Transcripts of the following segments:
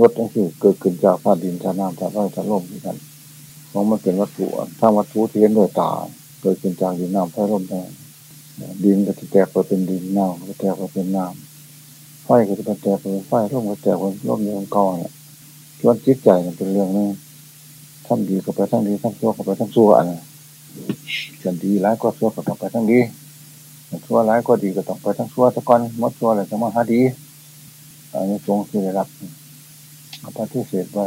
รถนั่นคือเกิดขึ้นจากฟ้าดินชาน้ำชาไฟชาลมที่กันของมันเป็นวัตถุถ้าวัตถุที่เห็นด้วยตาเกิดขึ้นจากดินน้ำไฟลมได้ดินก็จะแตกไปเป็นดินน้ำก็แตกไปเป็นน้ำไฟก็จะแตกไปเป็นไฟลมก็แตกไปเป็นลมในองค์กรเนี่ยชวนจิตใจมันเป็นเรื่องนึงทำดีก็ไปทั้งดีทำชั่วก็ไปทั้งชั่วอันนี้ส่วนดีร้ายก็ชั่วก็ต้องไปทั้งดีชั่วร้ายก็ดีก็ต้องไปทั้งชั่วสักก่อนมดชั่วอะไรจะมาหาดีอันนี้ทรงคือได้รับ ปฏิเสธว่า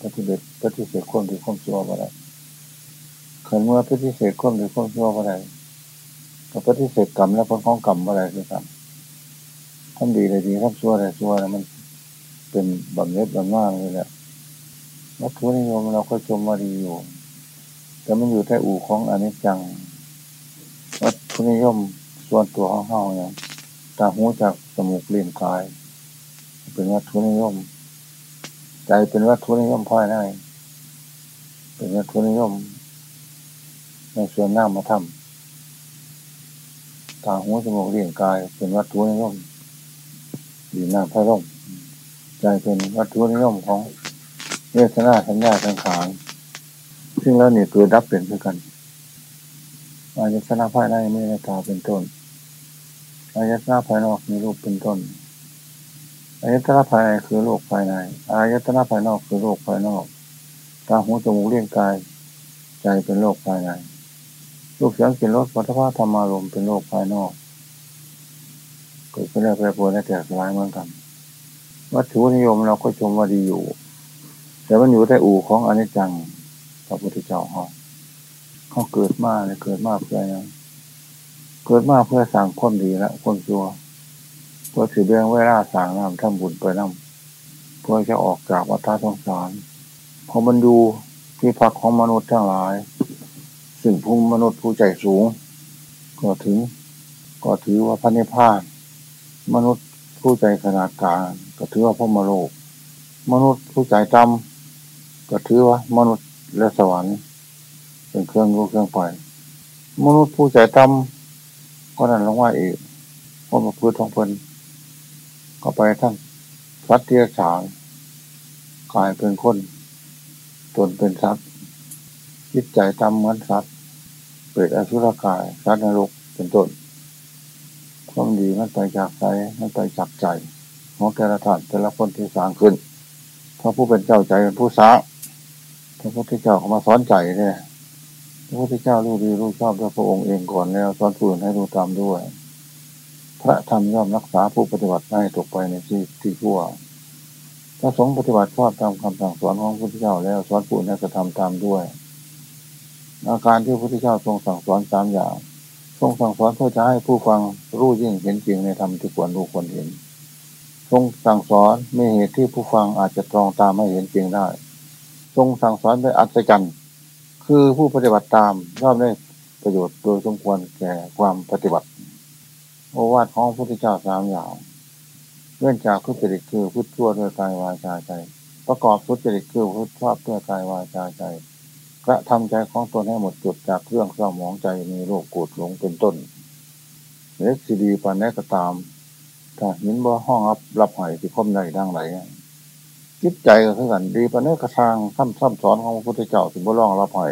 ปฏิเสธปฏิเสธความดีความชั่วอะไรเขินเมื่อปฏิเสธความดีความชั่วอะไรก็ปฏิเสธกรรมและผลของกรรมอะไรคือกันทำดีเลยดีทำชั่วอะไรชั่วนะมันเป็นบำเน็จบำนาเลยแหละวัตถุนิยมเราก็ชมมาดีอยู่ แต่มันอยู่ใต้อู่ของอนิจจังวัตถุนิยมส่วนตัวของเฮาเนี่ยตาหูจากสมุกเลี่ยนกาย เป็นวัตถุนิยม ใจเป็นวัตถุนิยมพ่อยได้เป็นวัตถุนิยม ในส่วนหน้ามาทำตาหูสมุกเลี่ยนกาย เป็นวัตถุนิยมดีหน้าพระร่มใจเป็นวัตถุนิยมของเวทนาสัญญาสังขารซึ่งแล้วเนี่ยตัวดับเป็นด้วยกันอายตนะภายในมีในตาเป็นต้นอายตนะภายนอกมีรูปเป็นต้น อายตนะภายในคือโลกภายใน อายตนะภายนอกคือโลกภายนอกตาหูจมูกเลี้ยงกาย ใจเป็นโลกภายในรูปเสียงกลิ่นรสปัตภาธรรมารมเป็นโลกภายนอกเกิดขึ้นแล้วแปรปรวนและแตกสลายเหมือนกัน วัตถุนิยมเราก็ชมว่าดีอยู่ แต่มันอยู่ใต้อู่ของอนิจจังพระพุทธเจ้าเขาเขาเกิดมาเลยเกิดมาเพื่อยังเกิดมาเพื่อสั่งคนดีและคนชั่ว เพื่อถือเบี้ยงเวลาสั่งน้ำทำบุญไปน้ำเพื่อจะออกจากวัฏสงสารพอมันดูที่พักของมนุษย์ทั้งหลายสิ่งผู้มนุษย์ผู้ใจสูง ก็ถึง ก็ถือว่าพระนิพพาน มนุษย์ผู้ใจขนาดกลางก็ถือว่าพระมโลก มนุษย์ผู้ใจต่ำก็ถือว่ามนุษย์และสวรรค์เป็นเครื่องรู้เครื่องปล่อยมนุษย์ผู้ใจต่ำก็นั่นลงว่าเอกพามาพูดทองเพลิน ก็ไปทั้งสัตว์เทียฉางกลายเป็นคน ตนเป็นสัตว์จิตใจต่ำเหมือนสัตว์เปิดอสุรกายสัตว์นรกเป็นต้นความดีมันไปจากใจมันไปจากใจของแต่ละท่านแต่ละคนที่สร้างขึ้นพระผู้เป็นเจ้าใจเป็นผู้สร้างพระพุทธเจ้าเขามาสอนใจเนี่ยพระพุทธเจ้ารู้ดีรู้ชอบด้วยพระองค์เองก่อนแล้วสอนผู้อื่นให้รู้ตามด้วย พระธรรมย่อมรักษาผู้ปฏิบัติให้ตกไปในที่ที่ชั่วพระสงฆ์ปฏิบัติชอบตามคำสั่งสอนของพระพุทธเจ้าแล้วสอนผู้นให้กระทำตามด้วย อาการที่พระพุทธเจ้าทรงสั่งสอนสามอย่างทรงสั่งสอนเพื่อจะให้ผู้ฟังรู้ยิ่งเห็นจริงในธรรมที่ควรรู้ควรเห็น ทรงสั่งสอนไม่เหตุที่ผู้ฟังอาจจะตรองตามไม่เห็นจริงได้ ทรงสั่งสอนด้วยอัศจรรย์คือผู้ปฏิบัติตามย่อมได้ประโยชน์โดยสมควรแก่ความปฏิบัติ โอวาทของพระพุทธเจ้าสามอย่างเรื่องจากพุทธจริตคือพุทธชั่วด้วยกายวาจาใจ ประกอบพุทธจริตคือพุทธชอบด้วยกายวาจาใจกระทำใจของตนให้หมดจุดจากเรื่องเศร้าหมองใจมีโรคกูดหลงเป็นต้นเล็กสีดีปานแนก็ตามถ้าหินบ่ห้องรับรับหอยที่คมใดดังไหลจิตใจก็คือกันดีปานนี้กระทางซ้ำซ้ำสอนของพระพุทธเจ้าถึงบ่ร้องรับหอย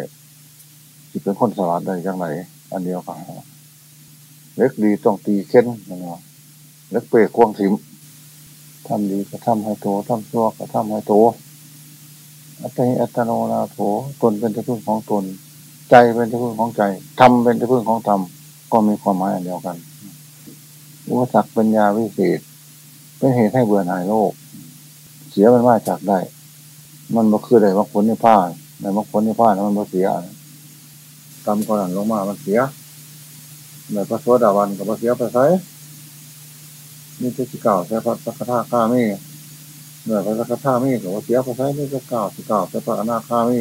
ที่เป็นคนสลัดได้ยังไงอันเดียวกัน เล็กดีต้องตีเค้นนะเล็กเปรกควงสิมทำดีก็ทำให้โตทำชั่วก็ทำให้โตอัตติอัตโนนาโถตนเป็นที่พึ่งของตน ใจเป็นที่พึ่งของใจทำเป็นที่พึ่งของธรรมก็มีความหมายอันเดียวกันอุปสรรคปัญญาวิเศษ เป็นเหตุให้เบื่อหน่ายโลก เสียมันมาจากได้ มันมาคือได้มรรคผลนิพพานในมรรคผลนิพพานมันมาเสียกรรมก่อนลงมามันเสีย ในพระโสดาวันกับพระเสียไปใช้นี่จะสิเก่าใช้พระสักทาข้ามีเนื่อพระสักทามีกับพระเสียไปใช้นี่จะเก่าสิเก่าใช้พระอนาคามี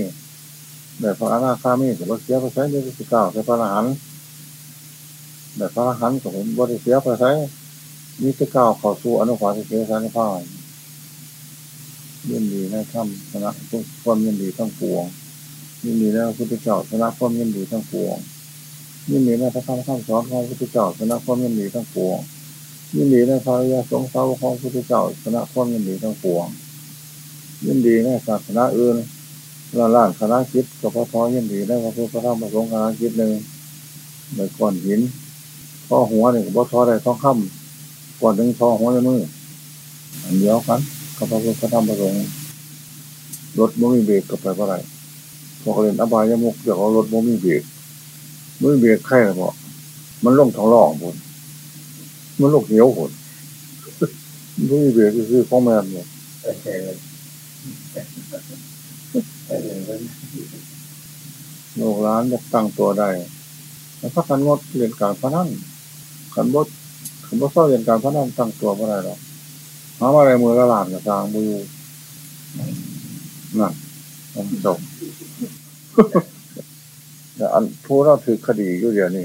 เนื่อพระอนาคามีกับพระเสียไปใช้นี่จะสิเก่าใช้พระอรหันต์แต่พระอรหันต์กับผมบริเสียไปใช้นี่จะเก่าเข้าสู่อนุภาสิเสียสารพัดยินดีในถ้ำชนะความยินดีทั้งปวงยินดีในพระพุทธเจ้าชนะความยินดีทั้งปวง ยินดีในพระธรรมคำสอนของพระพุทธเจ้าชนะความยินดีทั้งปวงยินดีในพระยาสงสาวของพระพุทธเจ้าชนะความยินดีทั้งปวงยินดีในศาสนาอื่นล้าล้านคณะคิดกับพระทอยินดีได้พระพุทธพระธรรมพระสงฆ์คณะคิดหนึ่งในก้อนหินท่อหัวเนี่ยกับพระทอได้ท้องคำก่อนหนึ่งท่อหัวในมืออันเดียวกันกับพระพุทธพระธรรมพระสงฆ์รถมือเบรกกับไปเท่าไรพอเรียนอบายมุกเดี๋ยวเอารถมือเบรก มือเบรกแค่บอกมันลงทางล่องบนมันลงเหนียวหดมือเบรกคือข้อแม่เนี่ยโลกร้านจะตั้งตัวได้แล้วถ้ากันงดเรียนการพนันขันบดขันบดเศร้าเรียนการพนันตั้งตัวไม่ได้หรอกหาอะไรมือละหลานกับทางมือนั่นมันจบ อันผู้เราถือคดีอยู่เดียวนี่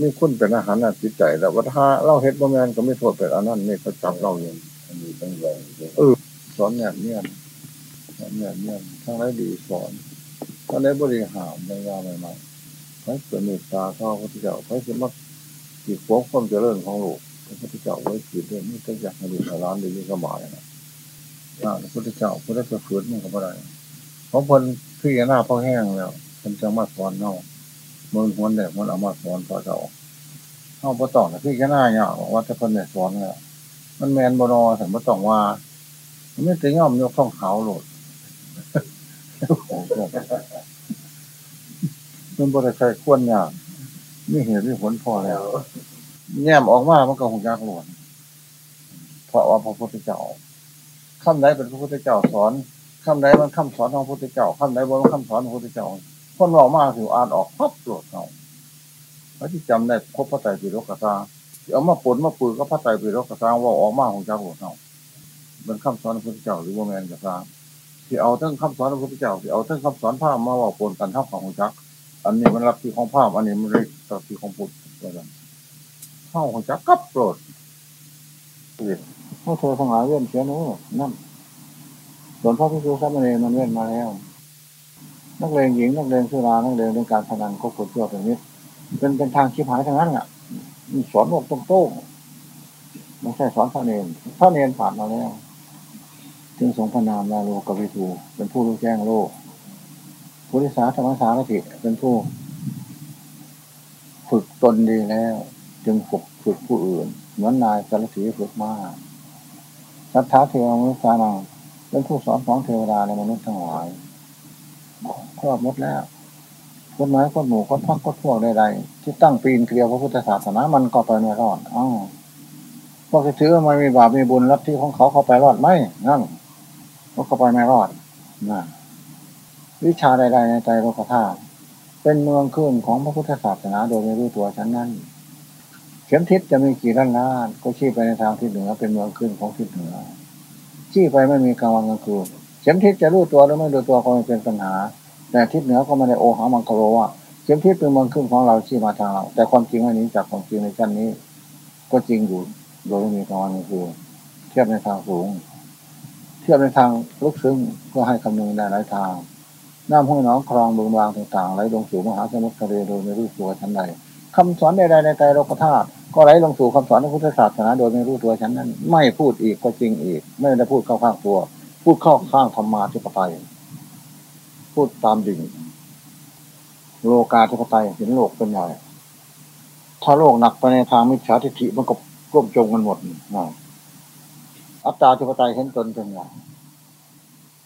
นี่คุณเป็นอาหารน่าจิตใจแต่ว่าถ้าเราเฮ็ดบ่แมนก็ไม่โทษเป็นอันนั้นนี่เขาจับเราอย่างนี้ต้องเลยเออสอนแนบเนียนสอนแนบเนียนทั้งไรดีสอนทั้งไรบริหารในงานใหม่ๆให้เกิดเมตตาเข้าพระพุทธเจ้าให้สมัครจิตควบความเจริญของโลกพระพุทธเจ้าไว้จิตเรื่องนี้ก็อยากให้ดูร้านดียิ่งสบายนะพระพุทธเจ้าพระพุทธฝืนมันก็ไม่ได้เพราะคนพี่หน้าพ่อแห้งแล้ว คนจะมาสอนเนาะมือหัวเด็กมันเอามาสอนพอเราเข้าพอต่อนะพี่หน้าเนี่ยว่าจะคนเนี่ยสอนเนี่ยมันแมนบนอแต่มาต้องว่าไม่ถึงย่อมยกท่องเขาโหลดมันบริษัทควรเนี่ยไม่เห็นไม่ผลพอแล้ว แง้มออกมามันก็หงยากหลวนเพราะว่าพระพุทธเจ้าคำไหนเป็นพระพุทธเจ้าสอนคำไหนมันคำสอนของพระพุทธเจ้าคำไหนบนคำสอนของพระพุทธเจ้า คนเรามากถืออ่านออกพับโกรธเราพระที่จำได้ครบพระไตรปิฎกกระซาเอามาปนมาปืนก็พระไตรปิฎกกระซาว่าออกมาของเจ้าหัวเราเป็นคำสอนพระพุทธเจ้าหรือว่าแมนกระซาที่เอาทั้งคำสอนพระพุทธเจ้าที่เอาทั้งคำสอนพระมาว่าปนกันเท่าของจักอันนี้มันรับที่ของพระอันนี้มันรับที่ของพุทธอะไรเข้าของจักกับโปรดพวกเธอทั้งหลายเว้นเสียนู้นั่นส่วนพระพิสุสัมเนรมันเว้นมาแล้ว นักเลงหญิงนักเลงสุรานักเลงเรื่องการพนันก็ผลเชื่อเป็นนิดเป็นเป็นทางชิบหายทั้งนั้นอะสอนโลกตรงโต้ไม่ใช่สอนพระเนรพระเนรผ่านมาแล้วจึงทรงพนามนาโลกวิทูเป็นผู้รู้แจ้งโลกพุทธิสาธรรมสารถิเป็นผู้ ฝึกตนดีแล้ว จึงฝึกฝึกผู้อื่น เหมือนนายสารถีฝึกมาสัทธาเทวมนุษย์นังเป็นผู้สอนของเทวดาในมนุษย์ทั้งหลาย ครอบหมดแล้วคนไม้คนหมูคนพักคนพวกใดๆที่ตั้งปีนเกลียวพระพุทธศาสนามันก็ไปไม่รอดอ้าวพวกที่ถือว่าไมมีบาปมีบุญรับที่ของเขาเขาไปรอดไหมนั่นเขาไปไม่รอดนะวิชาใดๆในใจโลกธาตุเป็นเมืองขึ้นของพระพุทธศาสนาโดยไม่รู้ตัวฉันนั้นเข็มทิศจะมีกี่ล้านล้านก็ชี้ไปในทางทิศเหนือเป็นเมืองขึ้นของทิศเหนือชี้ไปไม่มีกลางวันกลางคืน เข็มทิศจะรู้ตัวหรือไม่รู้ตัวก็ไม่เป็นปัญหา แต่ทิศเหนือก็ไม่ได้โอหามังคโรว่าเข็มทิศเป็นเมืองขึ้นของเราชี้มาทางเรา แต่ความจริงอันนี้จากความจริงในชั้นนี้ ก็จริงอยู่โดยไม่มีกลางวันกลางคืนเทียบในทางสูง เทียบในทางลึกซึ้งก็ให้คำนึงได้หลายทางน้ำห้วยน้องคลองบึงบางต่างๆไหลลงสู่มหาสมุทรทะเลโดยไม่รู้ตัวชั้นใดคำสอนใดๆในใจโลกธาตุก็ไหลลงสู่คำสอนของพุทธศาสนาโดยไม่รู้ตัวฉันนั้น ไม่พูดอีกก็จริงอีก ไม่ได้พูดเข้าข้างตัว พูดเข้าข้างธรรมาธิปไตย พูดตามดิ่ง โลกาธิปไตยเห็นโลกเป็นใหญ่ถ้าโลกหนักไปในทางมิจฉาทิฏฐิมันก็ร่วมจงกันหมดนะอัตตาธิปไตยเห็นตนเป็นใหญ่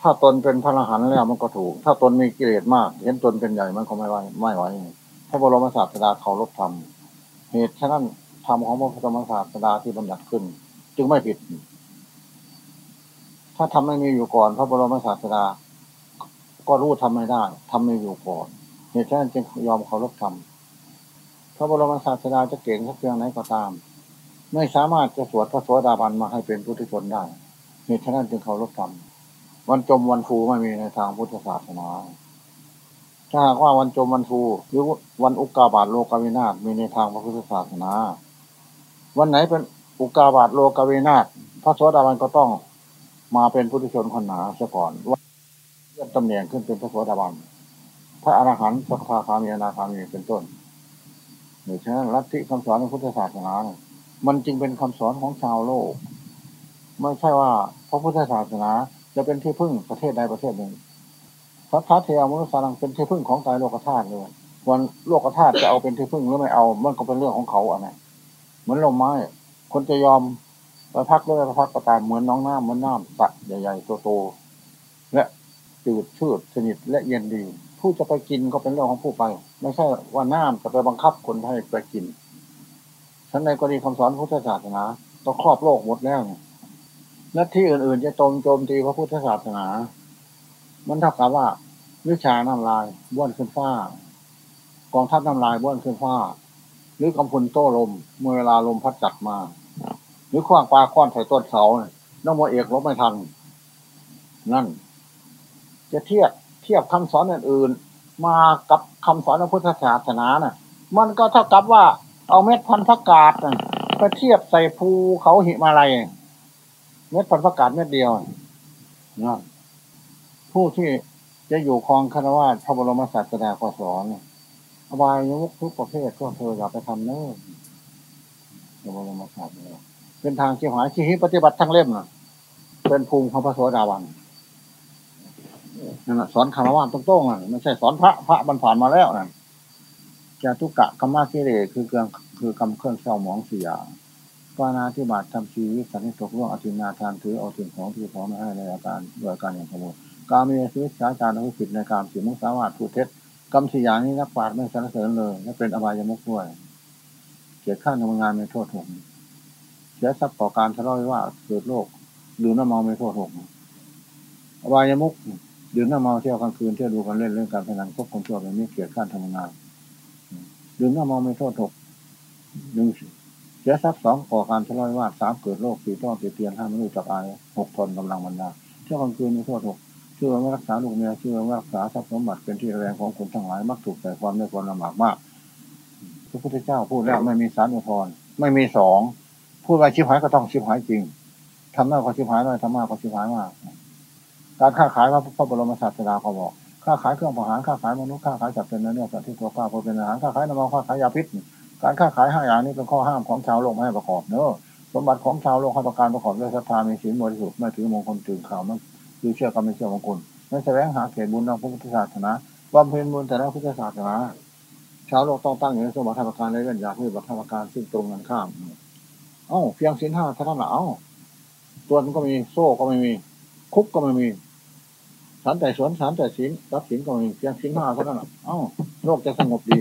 ถ้าตนเป็นพระอรหันต์แล้วมันก็ถูก ถ้าตนมีกิเลสมาก เห็นตนเป็นใหญ่มันก็ไม่ไหวไม่ไหวพระบรมศาสดาเขาลบธรรมเหตุฉะนั้นธรรมของพระพุทธศาสดาที่บัญญัติขึ้น จึงไม่ผิด ถ้าทำไม่มีอยู่ก่อน พระบรมศาสดา ก็รู้ทำไม่ได้ทำไม่อยู่ก่อนเหตุฉะนั้นจึงยอมเขาลบธรรมพระบรมศาสดาจะเก่งสักเพียงไหนก็ตาม ไม่สามารถจะสวดพระสวดาบันมาให้เป็นพุทธชนได้เหตุฉะนั้นจึงเขาลบธรรมวันจมวันฟูไม่มีในทางพุทธศาสนาถ้าหากว่าวันจมวันฟูหรือวันอุกาบาตโลกาวินาศมีในทางพระพุทธศาสนา วันไหนเป็นอุกาบาตโลกาวินาศพระโสดาบันก็ต้อง มาเป็นพุทธชนคนหนาซะก่อนว่าเลื่อนตำแหน่งขึ้นเป็นพระโสดาบันพระอรหันต์สักคาคามีอนาคามีเป็นต้นหรือฉะนั้นลัทธิคำสอนของพุทธศาสนา มันจึงเป็นคำสอนของชาวโลก ไม่ใช่ว่าพระพุทธศาสนาจะเป็นที่พึ่งประเทศใดประเทศหนึ่งสัทธาเทวมนุษย์สารังเป็นที่พึ่งของใจโลกธาตุเลยวันโลกธาตุจะเอาเป็นที่พึ่งหรือไม่เอา มันก็เป็นเรื่องของเขาอะนะเหมือนลมไม้ คนจะยอม ไปพักเรื่อยพักประตามเหมือนน้องน้ำเหมือนน้ำตัดใหญ่ๆโตๆและจืดชืดสนิทและเย็นดี ผู้จะไปกินก็เป็นเรื่องของผู้ไป ไม่ใช่ว่าน้ำจะไปบังคับคนให้ไปกินฉันในกรณีคำสอนพุทธศาสนาต้องครอบโลกหมดแล้วเนี่ยและที่อื่นๆจะโจมโจมตีพระพุทธศาสนา มันเท่ากับว่าวิชาน้ำลายบ้วนขึ้นฟ้ากองทัพน้ำลายบ้วนขึ้นฟ้า หรือกำพุนโต้ลมเมื่อเวลาลมพัดจัดมา หรือขว้างปลาค้อนใส่ต้นเสาน้องโมเอกลบไม่ทัน นั่น จะเทียบเทียบคำสอนอื่นๆ มากับคำสอนพระพุทธศาสนาน่ะ มันก็เท่ากับว่าเอาเม็ดพันธุ์ผักกาดไปเทียบใส่ภูเขาหิมาลัยเม็ดพันธุ์ผักกาดเม็ดเดียวนะผู้ที่จะอยู่ครองคารวะพระบรมศาสดาก็สอนอบายยุกทุกประเภทก็เธออย่าไปทำเนิ่นพระบรมศาสดา เป็นทางที่หายที่ปฏิบัติทั้งเล่มน่ะ เป็นภูมิของพระโสดาบันนั่นแหะสอนคารวะตรงๆอะไม่ใช่สอนพระพระบรรผ่านมาแล้วนะจะทุกกะกรรมะกิเลสคือเครื่องคือกรรมเครื่องเศร้าหมองเสียปานาธิบาตทำชีวิตสันนิษฐกล่วงอธินาทานถือเอาสิ่งของที่ขอมาให้ในอาการด้วยการอย่างขโมยการมีชีวิตสาจารย์ผู้ผิดในการสิมุสาวาทผู้เท็จกรรมสี่อย่างนี้นักปราชญ์ไม่สรรเสริญเลยและเป็นอบายมุกด้วยเกียรติข้างทำงานในโทษหก เสียทรัพย์ต่อการทะเลาะวิวาเกิดโรคดื่มน้ำเมาไม่โทษหกอบายมุกดื่มน้ำเมาเที่ยวกลางคืนเที่ยวดูกันเล่นเรื่องการพนันควบคุมตัวแบบนี้เกียรติข้างทำงานดื่มน้ำเมาไม่โทษหกหนึ่งเสียทรัพย์สองก่อการทะเลาะวิวาสามเกิดโรคสี่ต้องติดเตียนห้ามนุษย์จับอายหกทนกำลังบรรดาเที่ยวกลางคืนไม่โทษหกเชื่อว่ารักษาลูกเมียเชื่อว่ารักษาทรัพย์สมบัติเป็นที่แรงของคนทั้งหลายมักถูกแต่ความไม่ควรลำบากมากพระพุทธเจ้าพูดแล้วไม่มีสารอุทธรไม่มีสอง พูดไปชิบหายก็ต้องชิบหายจริงทำหน้าก็ชิบหายไม่ทำมากก็ชิบหายมาก การค้าขายพระพระบรมศาสดาเขาบอกค้าขายเครื่องประหารค้าขายมนุษย์ค้าขายจับเป็นเนื้อสัตว์ที่ตัวป้าพอเป็นอาหารค้าขายน้ำมันค้าขายยาพิษ การค้าขายห้าอย่างนี้เป็นข้อห้ามของชาวโลกไม่ให้ประกอบเนอะสมบัติของชาวโลกให้ประการประกอบด้วยศรัทธามีศีลบริสุทธิ์ไม่ถือมงคลตื่นข่าวนั่นคือเชื่อกรรมไม่เชื่อมงคลไม่แสวงหาเขตบุญทางพุทธศาสนาบำเพ็ญบุญแต่ละพุทธศาสนาชาวโลกต้องตั้งอยู่ในสมบัติประการในเรื่องอยากให้บัตรประการซึ่งตรงกันข้ามเอ้าเพียงศีลห้าเท่านั้นเอ้าตัวมันก็มีโซ่ก็ไม่มี คุกก็ไม่มีสารแต่สวนสารแต่ศีลรับศีลก็ไม่มีเพียงศีลห้าเท่านั้นเอ้าโลกจะสงบดี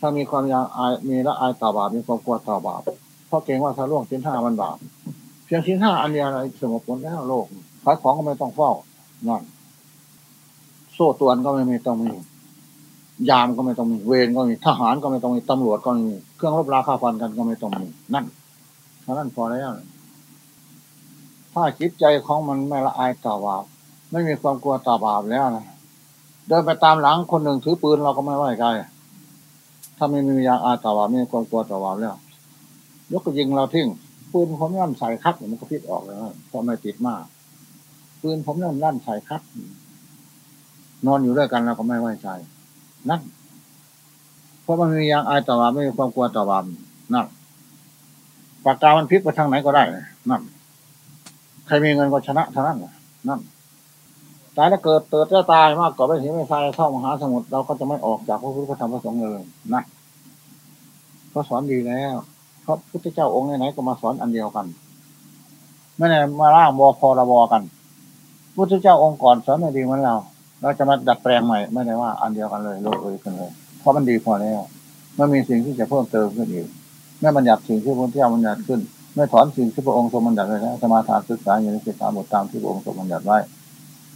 ถ้ามีความยาอายมีละอายต่อบาปมีความกลัวต่อบาปเพราะเกรงว่าถ้าล่วงชิ้นห้ามันบาปเพียงชิ้นห้าอันเดียวอะไรสงบหมดแล้วโลกขายของก็ไม่ต้องเฝ้านั่นโซ่ตวนก็ไม่มีต้องมี ยามก็ไม่ต้องมี เวรก็มี ทหารก็ไม่ต้องมี ตำรวจก็มี เครื่องรบราคาฟันกันก็ไม่ต้องมี นั่นเท่านั้นพอแล้ว ถ้าจิตใจของมันไม่ละอายต่อบาป ไม่มีความกลัวต่อบาปแล้วนะเดินไปตามหลังคนหนึ่งถือปืนเราก็ไม่ไว้ใจถ้าไม่มียาอาตาวาไม่มีความกลัวตาวาแล้ว ยกก็ยิงเราทิ้งปืนผมนั่นใส่คัดมันก็พิษออกแล้วเพราะไม่ติดมากปืนผมนั่นนั่นใส่คัดนอนอยู่ด้วยกันเราก็ไม่ไว้ใจ นั่นเพราะมันมียางอายตาวาไม่มีความกลัวตาวานั่นปากกามันพลิกไปทางไหนก็ได้นั่นใครมีเงินก็ชนะเท่านั้นนั่นตายแล้วเกิดเติดแล้วตายมากกว่าไม่เห็นไม่ทรายเข้ามหาสมุทรเราก็จะไม่ออกจากพระพุทธธรรมพระสงฆ์เลยนะเขาสอนดีแล้วเพราะพุทธเจ้าองค์ไหนๆก็มาสอนอันเดียวกันไม่ได้มาร่างบอพอระบอกัน พุทธเจ้าองค์ก่อนสอนไม่ดีเหมือนเรา เราจะมาดัดแปลงใหม่ไม่ได้ว่าอันเดียวกันเลยโลกเอยกันเลย เพราะมันดีพอแล้วไม่มีสิ่งที่จะเพิ่มเติมขึ้นอีกไม่บัญญัติสิ่งที่พระเจ้าบัญญัติขึ้นไม่ถอนสิ่งที่พระองค์ทรงบัญญัติไว้แล้วสมาทานศึกษาอยู่ในสิกขาบทตามที่พระองค์ทรงบัญญัติไว้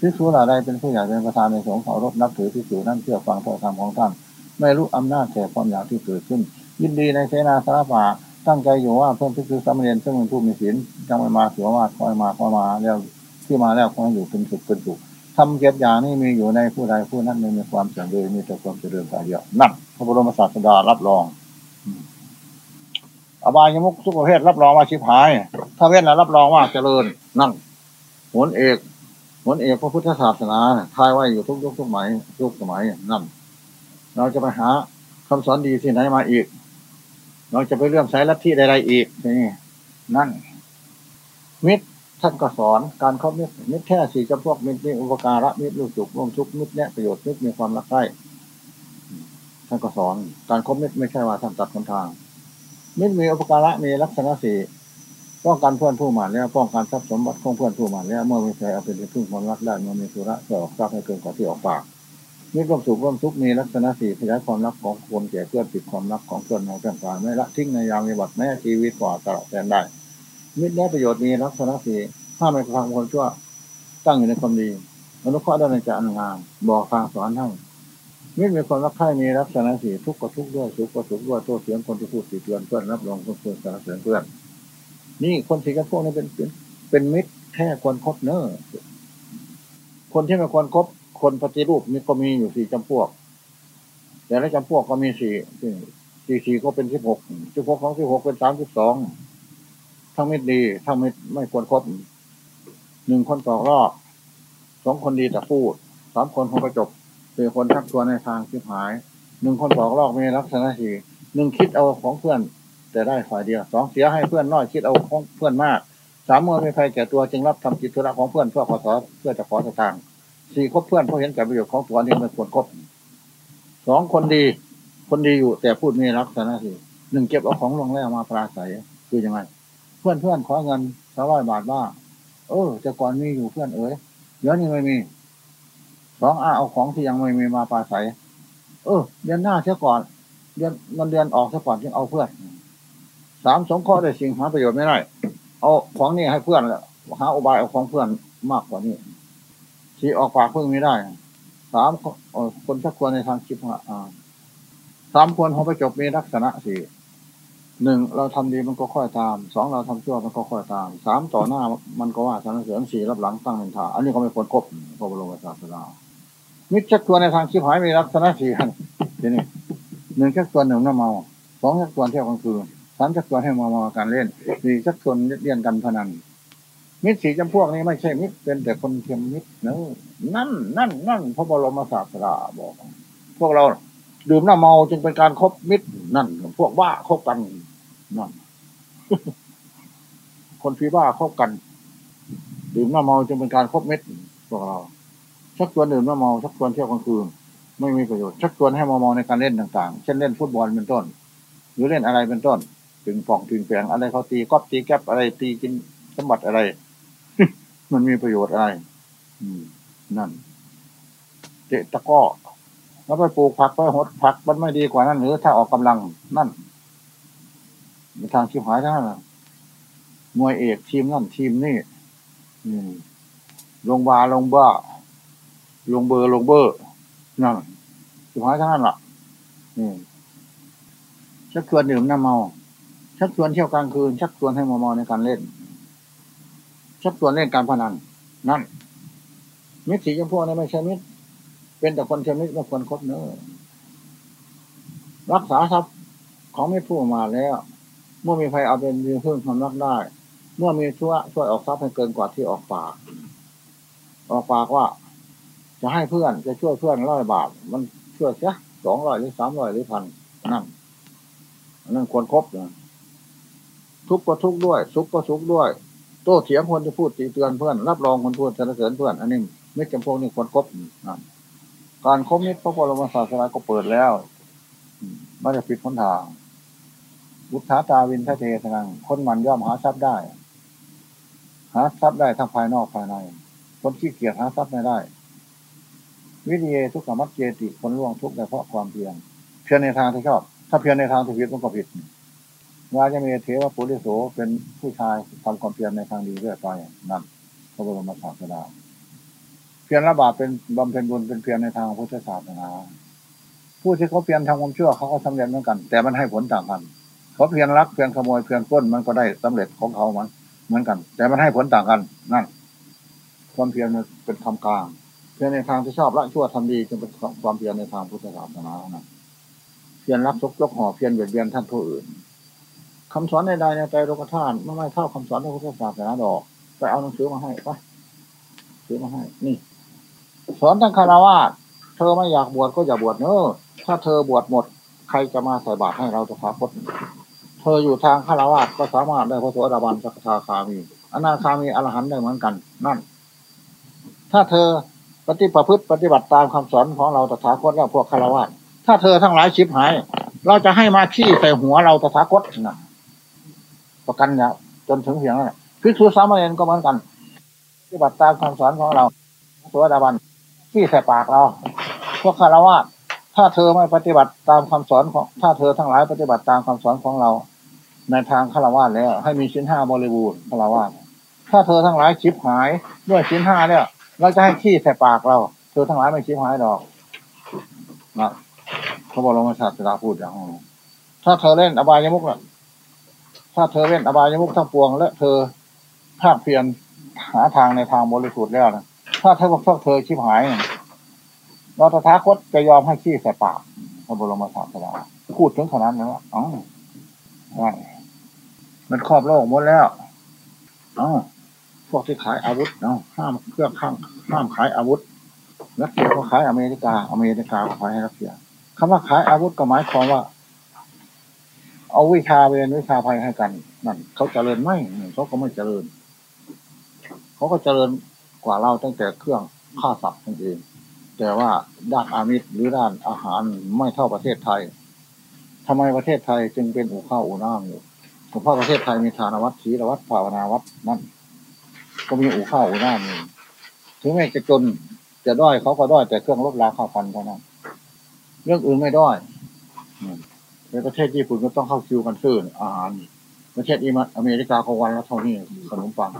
พิสูจน์อะไรเป็นผู้ใหญ่เป็นประธานในสงฆ์เคารพนับถือพิสูจนั่นเชื่อฟังพระธรรมของท่าน ไม่รู้อำนาจแก่ความอยากที่เกิดขึ้น ยินดีในเสนาสารป่าตั้งใจอยู่ว่าเพิ่มพิสูจสามเณรซึ่งเป็นผู้มีศีลจังไม่มาเสียว่าคอยมาคอยมาแล้วที่มาแล้วคอยอยู่เป็นสุขเป็นสุข ทำเก็บอย่างนี้มีอยู่ในผู้ใดผู้นั้นไม่มีความเสื่อมเลยมีแต่ความเจริญตายเดียวนั่นพระบรมศาสดารับรองอบายมุกทุกประเภทรับรองว่าชิบหาย ถ้าเว้นแล้วรับรองว่าเจริญนั่นผลเอกผลเอกพระพุทธศาสนาทายไว้อยู่ทุกยุคทุกสมัยทุกสมัยนั่นเราจะไปหาคำสอนดีที่ไหนมาอีก เราจะไปเรื่องสายลัทธิใดๆอีกนี่นั่นมิตร ท่านก็สอนการครบมิตรมิตรแท้สี่จำพวกมิตรมีอุปการะมิตรลูกจุกร่วมทุกมิตรเนี่ยประโยชน์มิตรมีความรักใคร่ท่านก็สอน การคบมิตรไม่ใช่ว่าท่านตัดคนทาง มิตรมีอุปการะมีลักษณะสี่ป้องกันเพื่อนผู้หมานแล้วป้องกันทรัพย์สมบัติของเพื่อนผู้หมานแล้วเมื่อมีใครเอาเป็นที่พึ่งความรักได้เมื่อมีสุระเสออกทรัพย์ให้เกินกว่าที่ออกปากมิตรร่วมสุขร่วมทุกมีลักษณะสี่ขยายความรักของคนแก่เพื่อนปิดความรักของเพื่อนในเรื่องการไม่ละทิ้งในยามมีบัตรแม้ชีวิตกว่าตลอดแทนได้ มิตรได้ประโยชน์มีลักษณะสี่ถ้าไม่ทำคนชั่ว ตั้งอยู่ในความดีอนุเคราะห์ด้ในจะอันงามบอกทางสอนให้มิตรมีความรักใคร่มีลักษณะสี่ทุกข์ก็ทุกข์ด้วยสุขก็สุขด้วยโทษเสียงคนที่พูดสีเตือนเพื่อนรับรองคนเพื่อนสารเสริญเพื่อน นี่คนสี่กันพวกนี้เป็นเป็นเป็นมิตรแท้ควรคบเนอะคนที่ไม่ควรคบคนปฏิรูปนี่ก็มีอยู่สี่จำพวก แต่ละจำพวกก็มีสี่สี่สี่ก็เป็นสิบหกสิบหกของสิบหกเป็นสามสิบสอง ทั้งมิตรดีทั้งไม่ไม่ควรครบหนึ่งคนต่อรอบสองคนดีแต่พูดสามคนหัวกระจกสี่คนทักชวนในทางชิบหายหนึ่งคนต่อรอบมีลักษณะสี่หนึ่งคิดเอาของเพื่อน แต่ได้ฝ่ายเดียวสองเสียให้เพื่อนน้อยคิดเอาของเพื่อนมากสามเมื่อไม่ใครแก่ตัวจึงรับทำกิจธุระของเพื่อนเพื่อขอสอเพื่อจะขอสตางค์สี่คบเพื่อนเพราะเห็นแก่ประโยชน์ของตัวนี้ไม่ควรครบสองคนดี คนดีอยู่แต่พูดมีลักษณะสี่หนึ่งเก็บเอาของลงแล้วมาปราศัยคือยังไง พื่อนเพื่อนขอเงินสองร้อยบาทว่า เออแต่ก่อนมีอยู่เพื่อนเอ๋ยเดี๋ยวนี้ไม่มีสองอาเอาของที่ยังไม่มีมาปราศัยเออเดือนหน้าเสียก่อนเดือนมันเดือนออกเสียก่อนจึงเอาเพื่อนสามสงเคราะห์ได้สิ่งหาประโยชน์ไม่ได้เอาของนี่ให้เพื่อนแล้วหาอุบายเอาของเพื่อนมากกว่านี้ที่ออกปากเพิ่งไม่ได้สามคนชักควรในทางคิดอ่าสามคนเขาไปจบมีลักษณะสี่ หนึ่งเราทำดีมันก็ค่อยตามสองเราทำชั่วมันก็ค่อยตามสามต่อหน้ามันก็ว่าสารเสริญสี่รับหลังตั้งเป็นทาอันนี้ก็ไม่ควรครบพระบรมศาสดามิตรชัวในทางชิบหายมีลักษณะสี่อันทีนี้หนึ่งชักชวนหนึ่งน้ำเมาสองชักชวนเที่ยวกลางคืนสามชักชวนให้มามาการเล่นสี่ชักชวนเรียนกันพนันมิตรสี่จำพวกนี้ไม่ใช่มิตรเป็นแต่คนเทียมมิตรนะนั่นนั่นนั่นพระบรมศาสดาบอก พวกเรา ดื่มน้ำเมาจึงเป็นการครบมิตรนั่น พวกว่าคบกันนั่นคนฟีบ้าคบกัน ดื่มน้ำเมาจึงเป็นการครบเม็ดพวกเราชักชวนดื่มน้ำเมาชักชวนเที่ยวกลางคืนไม่มีประโยชน์ชักชวนให้มาเมาในการเล่นต่าง ๆ เช่นเล่นฟุตบอลเป็นต้น หรือเล่นอะไรเป็นต้นถึงป่องถึงแฝงอะไรเขาตีก๊อบตีแก๊บอะไรตีกินสมบัติอะไร มันมีประโยชน์อะไร อืม นั่นเจตะก้อ แล้วไปปลูกผักไปหดผักมันไม่ดีกว่านั้นหรือถ้าออกกำลังนั่นมีทางชิบหายทั้งนั้นมวยเอกทีมนั่นทีมนี่ลงบาลงบ้า ลงเบอร์ลงเบอร์นั่นชิบหายทั้งนั้นล่ะนี่ชักชวนดื่มน้ำเมา ชักชวนเที่ยวกลางคืน ชักชวนให้มาเมาในการเล่น ชักชวนเล่นการพนัน นั่นมิตรสีชมพูนี่ไม่ใช่มิตร เป็นแต่คนเทียมมิตไม่ควรคบเนื้อรักษาทรัพย์ของไม่ผู้มาแล้ว เมื่อมีใครเอาเป็นมีพึ่งความรักได้ เมื่อมีช่วยช่วยออกทรัพย์ให้เกินกว่าที่ออกปาก ออกปากว่า จะให้เพื่อนจะช่วยเพื่อนร้อยบาท มันช่วยเสียสองร้อยหรือสามร้อยหรือพันนั่นนั่นควรครบนะทุกข์ก็ทุกข์ด้วย สุขก็สุขด้วย โต้เถียงคนที่พูดตีเตือนเพื่อน รับรองคนพูดสรรเสริญเพื่อน อันนี้ไม่จำพวกนี้ควรครบนั่น การคบมิตรพระบรมศาสนาก็เปิดแล้วไม่ได้ปิดคนทางบุษาตาวินทะเทสนังคนมันย่อมหาทรัพย์ได้ หาทรัพย์ได้ทั้งภายนอกภายใน คนขี้เกียจหาทรัพย์ไม่ได้ วิธีทุกขมัดเจติคนล่วงทุกข์ได้เพราะความเพียรเพียรในทางที่ชอบ ถ้าเพียรในทางที่ผิดมันก็ผิดวาจะมีเทวปุริโสเป็นผู้ชายทำความเพียรในทางดีเรื่อยไปนั่นพระบรมศาสดา เพียรละบาปเป็นบำเพ็ญบุญเป็นเพียรในทางพุทธศาสนาผู้ที่เขาเพียรทำความชั่วเขาก็สำเร็จเหมือนกัน แต่มันให้ผลต่างกันเขาเพียงรักเพียงขโมยเพียงป้นมันก็ได้สำเร็จของเขามันเหมือนกัน แต่มันให้ผลต่างกันนั่นความเพียรเป็นคำกลางเพียรในทางที่ชอบละชั่วทำดีจึงเป็นความเพียรในทางพุทธศาสนานะเพียรรักซกยกห่อเพียรเบียดเบียนท่านผู้อื่นคำสอนใดๆในใจโลกธาตุไม่ไม่เท่าคำสอนในพุทธศาสนาดอก ไปเอาหนังสือมาให้ไปซื้อมาให้ นี่ สอนทั้งคารวะเธอไม่อยากบวชก็อย่าบวชเนอะถ้าเธอบวชหมด ใครจะมาใส่บาตรให้เราจะพาพดเธออยู่ทางฆราวาสก็สามารถได้พระโสดาบันสักทาคามีอนาคามีอรหันต์ได้เหมือนกัน นั่น ถ้าเธอปฏิประพฤติปฏิบัติตามคำสอนของเราตถาคตและพวกคารวะถ้าเธอทั้งหลายชิบหาย เราจะให้มาขี้ใส่หัวเราตถาคตนะประกันเนี่ยจนถึงเพียงนั้นพิสูจสามเณรก็เหมือนกันปฏิบัติตามคำสอนของเราตัวดาบัน ขี้ใส่ปากเรา พวกคารวะถ้าเธอไม่ปฏิบัติตามคำสอนของ ถ้าเธอทั้งหลายปฏิบัติตามคำสอนของเรา ในทางฆรวาสแล้ว ให้มีชิ้นห้าบริบูรณ์ฆรวาสถ้าเธอทั้งหลายชิบหายด้วยชิ้นห้าเนี่ยเราจะให้ขี้ใส่ปากเรา เธอทั้งหลายไม่ชิบหายดอกนะเขาบอกเรามาศาสตราพูดอย่างนี้ถ้าเธอเล่นอบายมุกน่ะถ้าเธอเล่นอบายมุกทั้งปวงและเธอภาคเพียรหาทางในทางบริสุทธิ์แล้วนะ ถ้าเธอบอกพวกเธอชิบหายเราตถาคตจะยอมให้ขี้ใส่ปากพระบรมศาสดาพูดถึงขนาดนั้นแล้วอ๋อมันครอบโลกหมดแล้วอ๋อพวกที่ขายอาวุธเนาะห้ามเครื่องข้างห้ามขายอาวุธรัสเซียก็ขายอเมริกา อเมริกาก็ขายให้รัสเซียคำว่าขายอาวุธก็หมายความว่า เอาวิชาเวรวิชาภัยให้กันนั่นเขาเจริญไหมเขาก็ไม่เจริญ เขาก็เจริญ กว่าเราตั้งแต่เครื่องฆ่าสัตว์นั่นเอง แต่ว่าด้านอามิตรหรือด้านอาหารไม่เท่าประเทศไทยทำไมประเทศไทยจึงเป็นอู่ข้าวอู่น้ำอยู่เพราะประเทศไทยมีทานวัดศีลวัดภาวนาวัดนั่นก็มีอู่ข้าวอู่น้ำอยู่ถึงแม้จะจนจะด้อยเขาก็ด้อยแต่เครื่องลบราข้าวฟันเท่านั้นเรื่องอื่นไม่ด้อยในประเทศญี่ปุ่นก็ต้องเข้าคิวกันซื้ออาหารประเทศอเมริกาเขาวันละเท่านี้ขนมปัง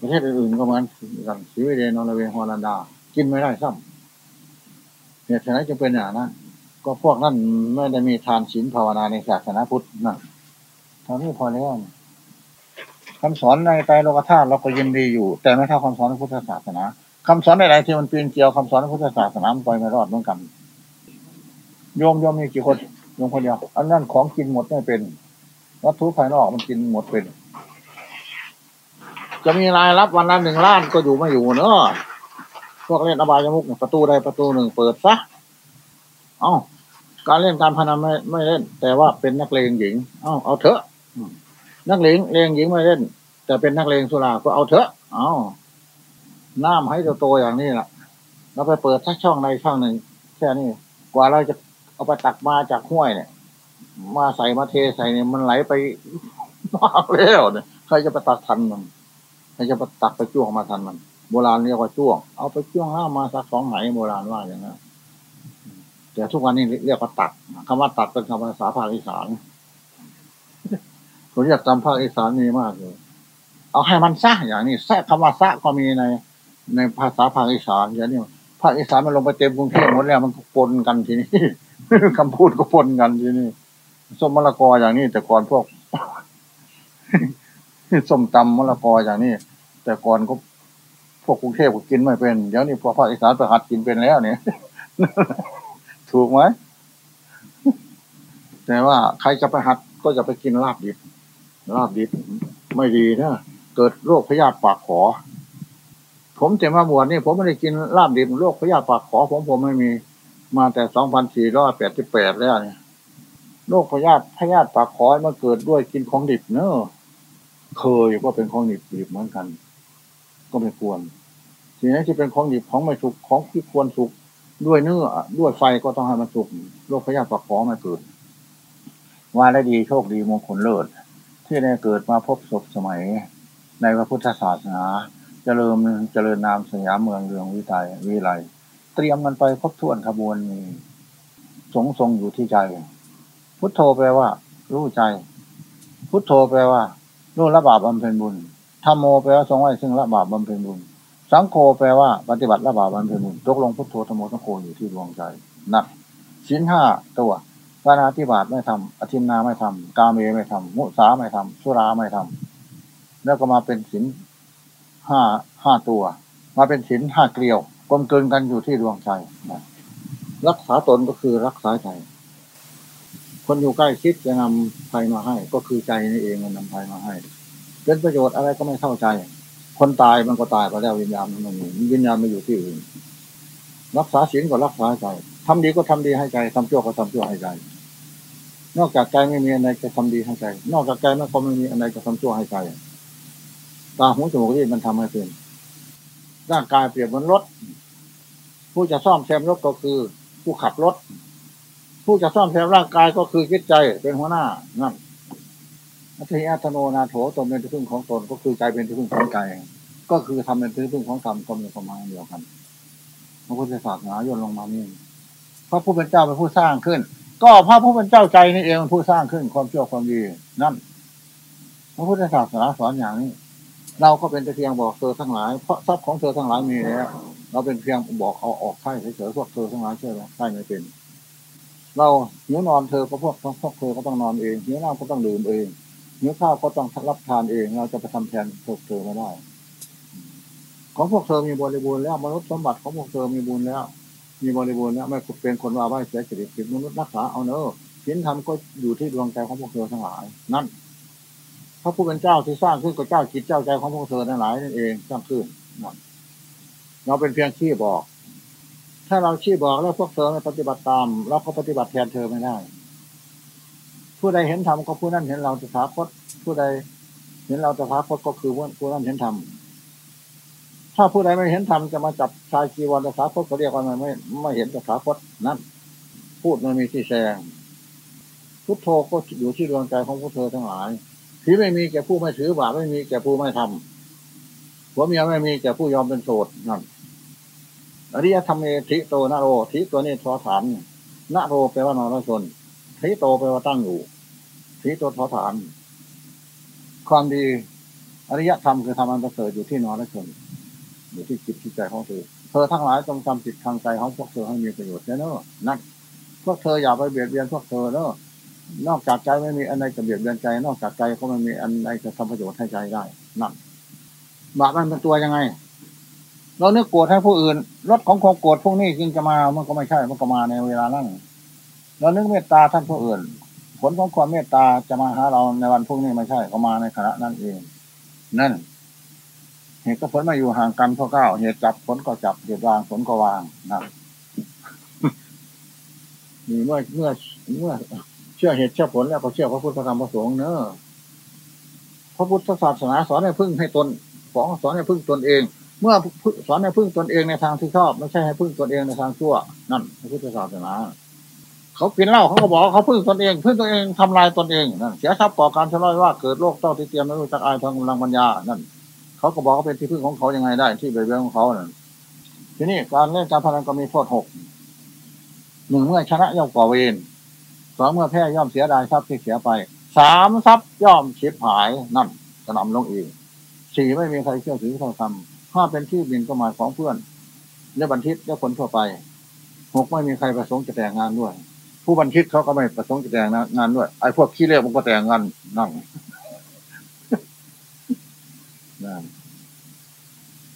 ประเทศอื่นๆก็เหมือนกันสวีเดนนอร์เวย์ฮอลันดา กินไม่ได้ซ้ำเหตุฉะนั้นจะเป็นอย่างนั้นก็พวกนั้นไม่ได้มีทานศีลภาวนาในศาสนาพุทธนะเท่านี้พอแล้วคำสอนในไตรโลกธาตุเราก็ยินดีอยู่ แต่ไม่เท่าคำสอนในพุทธศาสนาคำสอนใดๆที่มันปีนเกี่ยวคำสอนในพุทธศาสนามันไปไม่รอดเหมือนกันโยมโยมมีกี่คนโยมคนเดียวอันนั้นของกินหมดไม่เป็น วัตถุภายนอกมันกินหมดเป็น จะมีรายรับวันละหนึ่งล้านก็อยู่ไม่อยู่เนอะพวกเล่นอบายมุกประตูใดประตูหนึ่งเปิดซะ เอ้า การเล่นการพนันไม่ไม่เล่น แต่ว่าเป็นนักเลงหญิง เอ้าเอาเถอะ นักเลงเลงหญิงไม่เล่น แต่เป็นนักเลงสุราก็เอาเถอะ เอ้าน้ำให้โตๆอย่างนี้แหละเราไปเปิดสักช่องใดช่องหนึ่งแค่นี้กว่าเราจะเอาไปตักมาจากห้วยเนี่ย มาใส่มาเทใส่เนี่ยมันไหลไปมากแล้วเนี่ยใครจะไปตักทันมัน ใครจะตักไปจ้วงมาทันมัน โบราณเรียกว่าจ้วง เอาไปจ้วงห้ามาสักสองไหนโบราณว่าอย่างนั้นแต่ทุกวันนี้เรียกว่าตักคำว่าตักเป็นคำภาษาภาคอีสานผมอยากจำภาคอีสานมีมากเลยเอาให้มันซะอย่างนี้แทรกคำว่าซะก็มีใน ในภาษาภาคอีสานอย่างนี้ภาคอีสานมันลงไปเต็มกรุงเทพหมดแล้วมันปนกันทีนี้คำพูดก็ปนกันทีนี้ส้มมะละกออย่างนี้ แต่ก่อนพวกส้มตำมะละกออย่างนี้ แต่ก่อนก็พวกกรุงเทพก็กินไม่เป็น เดี๋ยวนี้พวกภาคอีสานไปหัดกินเป็นแล้วเนี่ยถูกไหมแต่ว่าใครจะไปหัดก็จะไปกินลาบดิบลาบดิบไม่ดีนะเกิดโรคพยาธิปากขอ ผมเต็มาบวชนี่ผมไม่ได้กินลาบดิบโรคพยาธิปากขอผมผมไม่มีมาแต่สองพันสี่ร้อยแปดสิบแปดแล้วเนี่ยโรคพยาธิพยาธิปากขอมันเกิดด้วยกินของดิบเนอะเคยก็เป็นของดิบดิบเหมือนกัน ก็ไม่ควรทีนี้ที่เป็นของดิบของไม่สุกของที่ควรสุกด้วยเนื้อด้วยไฟก็ต้องให้มันสุกโรคพยาธิปากของมาเกิดว่าได้ดีโชคดีมงคลเลิศที่ได้เกิดมาพบศพสมัย ในพระพุทธศาสนาเจริญเจริญนามสยามเมืองเรืองวิไทยวิไลเตรียมมันไปครบถ้วนขบวนมีสงทรงอยู่ที่ใจ พุทโธแปลว่า รู้ใจ พุทโธแปลว่า รู้ละบาปบำเพ็ญบุญ ธรรมโมแปลว่าทรงไว้ซึ่งละบาปบำเพ็ญบุญ สังโฆแปลว่าปฏิบัติละบาปบำเพ็ญบุญตกลงพุทโธธรรมโมสังโฆอยู่ที่ดวงใจนักชิ้นห้าตัวปานาธิบาตไม่ทำอธินนาไม่ทำกาเมไม่ทำมุสาไม่ทำสุราไม่ทำแล้วก็มาเป็นสินห้าห้าตัว มาเป็นสินห้าเกลียวกลมเกินกันอยู่ที่ดวงใจนะรักษาตนก็คือรักษาใจ คนอยู่ใกล้คิดจะนำภัยมาให้ ก็คือใจนี่เองมันนำภัยมาให้ เป็นประโยชน์อะไรก็ไม่เข้าใจ คนตายมันก็ตายไปแล้ววิญญาณมันมีวิญญาณไมาอยู่ที่อื่น รักษาศีลก็รักษาใจทำดีก็ทำดีให้ใจทำชั่วก็ทำชั่วให้ใจ นอกจากใจไม่มีอะไรจะทำดีให้ใจ นอกจากใจไม่ก็ไม่มีอะไรจะทำชั่วให้ใจตาหูจมูกลิ้นมันทำให้เป็นร่างกายเปรียบเหมือนรถ ผู้จะซ่อมแซมรถก็คือ ผู้ขับรถ ผู้จะซ่อมแซมร่างกายก็คือจิตใจเป็นหัวหน้านั่น อัตยาตโนนาโถตนเป็นที่พึ่งของตนก็คือใจเป็นที่พึ่งของใจก็คือทำเป็นที่พึ่งของธรรมก็มีประมาณเดียวกันพระพุทธศาสนาโยนลงมานี่พระผู้เป็นเจ้าเป็นผู้สร้างขึ้น ก็พระผู้เป็นเจ้าใจนี่เองเป็นผู้สร้างขึ้นความเชื่อความดีนั่นพระพุทธศาสนาสอนอย่างนี้ เราก็เป็นแต่เพียงบอกเธอทั้งหลายเพราะทรัพย์ของเธอทั้งหลายมีแล้วเราเป็นเพียงบอกเอาออกใช่เฉยๆพวกเธอทั้งหลายเชื่อไหมใช่ไม่เป็น เราหิวนอนเธอก็พวกพวกเธอก็ต้องนอนเองหิวน้ำก็ต้องดื่มเอง หิวข้าวก็ต้องรับทานเอง เราจะไปทำแทนพวกเธอไม่ได้ ของพวกเธอมีบริบูรณ์แล้วมนุษย์สมบัติของพวกเธอมีบุญแล้ว มีบริบูรณ์แล้วไม่เป็นคนว่าไหวเสียจิตจิตมนุษย์รักษาเอาเนอะศีลธรรมก็อยู่ที่ดวงใจของพวกเธอทั้งหลาย นั่นพระผู้เป็นเจ้าที่สร้างขึ้นก็เจ้าจิตเจ้าใจของพวกเธอทั้งหลายนั่นเองสร้างขึ้นเราเป็นเพียงขี้บอก ถ้าเราชี้บอกแล้วพวกเธอไม่ปฏิบัติตาม เราก็ปฏิบัติแทนเธอไม่ได้ ผู้ใดเห็นธรรมก็ผู้นั้นเห็นเราจะถาคตผู้ใด เห็นเราจะถาคตก็คือผู้นั้นเห็นธรรมถ้าผู้ใดไม่เห็นธรรมจะมาจับชายจีวรตถาคตก็เรียกว่ามันไม่ไม่เห็นตถาคตนั่นพูดมันมีที่แซงพุทโธก็อยู่ที่ดวงใจของพวกเธอทั้งหลายที่ไม่มีแก่ผู้ไม่ถือบาปไม่มีแก่ผู้ไม่ทำผัวเมียไม่มีแก่ผู้ยอมเป็นโสดนั่นอริยธรรมเอทิโตนโรทิตัวนี้ทอฐานนโรแปลว่านรชน ทิโตแปลว่าตั้งอยู่ทิตัวทอฐาน ความดีอริยธรรมคือธรรมอันประเสริฐอยู่ที่นรชนอยู่ที่จิตที่ใจของเธอ เธอทั้งหลายจงทำจิตทางใจของพวกเธอให้มีประโยชน์เนอะนั่นพวกเธออย่าไปเบียดเบียนพวกเธอเนอะนอกจากใจไม่มีอันใดจะเบียดเบียนใจ นอกจากใจก็ไม่มีอันใดจะทำประโยชน์ให้ใจได้นั่นบาปมันเป็นตัวยังไง เราเนื้อโกรธให้ผู้อื่นรถของความโกรธพวกนี้จึงจะมามันก็ไม่ใช่มันก็มาในเวลานั้น เรานึกเมตตาท่านผู้อื่น ผลของความเมตตาจะมาหาเราในวันพวกนี้ไม่ใช่ก็มาในขณะนั้นเอง นั่น เหตุก็ผลมาอยู่ห่างกันเท่าเก้าเหตุจับผลก็จับเหตุวางผลก็วางนะมีเมื่อเมื่อเมื่อ เชื่อเหตุเชื่อผลแล้วก็เชื่อพระพุทธธรรมประสงค์เนอะพระพุทธศาสนาสอนให้พึ่งให้ตนสองสอนให้พึ่งตนเอง เมื่อสอนให้พึ่งตนเองในทางที่ชอบ ไม่ใช่ให้พึ่งตนเองในทางชั่ว นั่นพระพุทธศาสนา เขากินเหล้าเขาก็บอกเขาพึ่งตนเองพึ่งตนเองทำลายตนเองนั่นเสียทรัพย์ก่อการชะลอยว่าเกิดโรคเต้าที่เตรียมไม่รู้จักอายทางกำลังปัญญานั่นเขาก็บอกเขาเป็นที่พึ่งของเขายังไงได้ ที่เบเบี้ของเขานั่นทีนี้การเล่นการพนันก็มีโทษหกหนึ่งเมื่อชนะย่อมก่อเวรสองเมื่อแพ้ย่อมเสียดายทรัพย์ที่เสียไปสามทรัพย์ย่อมชิบหายนั่นจะนำลงอีกสี่ไม่มีใครเชื่อถือเท่าทำห้าเป็นที่บินก็หมายของเพื่อนและบันทิตและคนทั่วไปหกไม่มีใครประสงค์จะแต่งงานด้วย ผู้บันทิตเขาก็ไม่ประสงค์จะแต่งงานด้วยไอ้พวกขี้เล่มันก็แต่งงานนั่งนั่น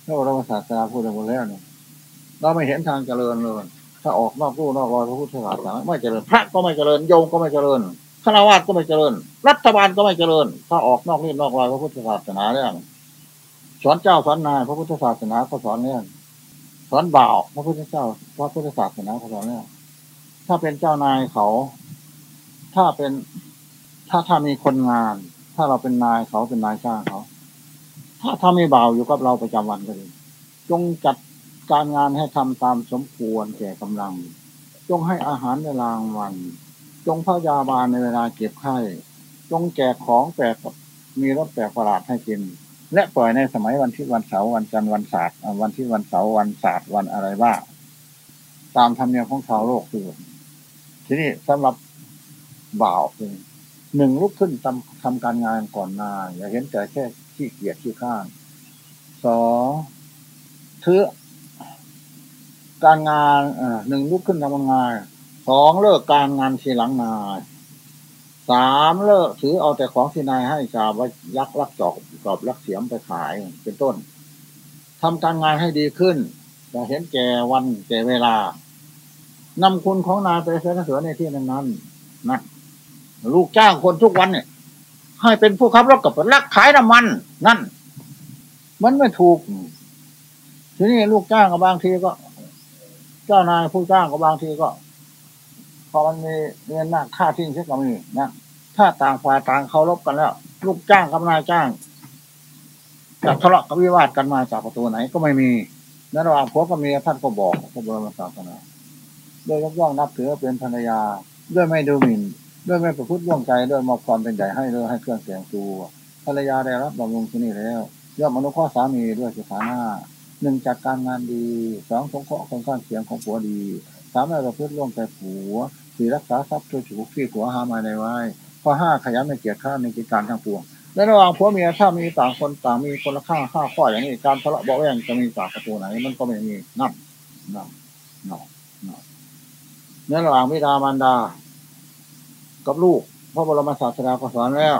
ถ้าเราศาสนาพูดไปหมดแล้วเนี่ยเราไม่เห็นทางเจริญเลยถ้าออกนอกรูนอกรอยพระพุทธศาสนาไม่เจริญพระก็ไม่เจริญโยมก็ไม่เจริญฆราวาสก็ไม่เจริญ รัฐบาลก็ไม่เจริญ ถ้าออกนอกรีนอกรอยพระพุทธศาสนาเนี่ยสอนเจ้าสอนนายพระพุทธศาสนาก็สอนเนี่ยสอนบ่าวพระพุทธเจ้าพระพุทธศาสนาก็สอนเนี่ย ถ้าเป็นเจ้านายเขา ถ้าเป็นถ้าถ้ามีคนงาน ถ้าเราเป็นนายเขาเป็นนายช่างเขา ถ้าถ้ามีบ่าอยู่กับเราประจำวันก็ดีจงจัดการงานให้ทำตามสมควรแก่กำลัง จงให้อาหารในรางวัน จงพยาบาลในเวลาเก็บไข้จงแจกของแปลกมีรสแปลกประหลาดให้กิน และปล่อยในสมัยวันที่วันเสาร์วันจันทร์วันศาสตร์วันที่วันเสาร์วันศาสตร์วันอะไรบ้าตามธรรมเนียมของชาวโลกคือ ทีนี้สำหรับบ่าวหนึ่งลุกขึ้นทำทำการงานก่อนนายอย่าเห็นแต่แค่ขี้เกียจขี้ข้านสองเถือการงานหนึ่งลุกขึ้นทำงานสองเลิกการงานทีหลังนายสามเลิกถือเอาแต่ของที่นายให้ชาวว่ายักลักจอกกรอบลักเสียมไปขายเป็นต้นทำการงานให้ดีขึ้นจะเห็นแก่วันแก่เวลา นำคุณของนายไปเสนอเสือในที่นั้นนั้นนะลูกจ้างคนทุกวันเนี่ย ให้เป็นผู้ขับรถกับลักขายน้ำมัน นั่น มันไม่ถูก ทีนี้ลูกจ้างกับบางทีก็ เจ้านายผู้จ้างก็บบางทีก็ พอมันมีเงินมากค่าทิ้งใช่ก็มีนะถ้าต่างฝ่ายต่างเคารพกันแล้ว ลูกจ้างกับนายจ้างจากทะเลาะกับวิวาทกันมาจากประตูไหนก็ไม่มีนั่นระหว่างผัวกับเมียท่านก็บอกพระบรมศาสนา โดยยกย่องนับถือเป็นภรรยา ด้วยไม่ดูหมิ่น ด้วยไม่ประพฤติร่วงใจด้วยมอบความเป็นใหญ่ให้ด้วยให้เครื่องเสียงตัว ภรรยาได้รับบำรุงที่นี่แล้วย่อมอนุเคราะห์สามีด้วยสุขาน้าหนึ่งจัดการงานดีสองสงเคราะห์คนข้างเสียงของผัวดีสามไม่ประพฤติร่วงใจผัวสี่รักษาทรัพย์ช่วยฉุกที่ผัวหามาในไว้ข้อห้าขยันในเกียรติข้าในกิจการทั้งปวงในระหว่างผัวเมียถ้ามีต่างคนต่างมีคนละข้างข้าข้ออย่างนี้การทะเลาะเบาแวงจะมีจากประตูไหนมันก็ไม่มีนั่นนั่นนั่นนั่น ในระหว่างมิดามารดา กับลูกพระบรมศาสดาก็สอนแล้ว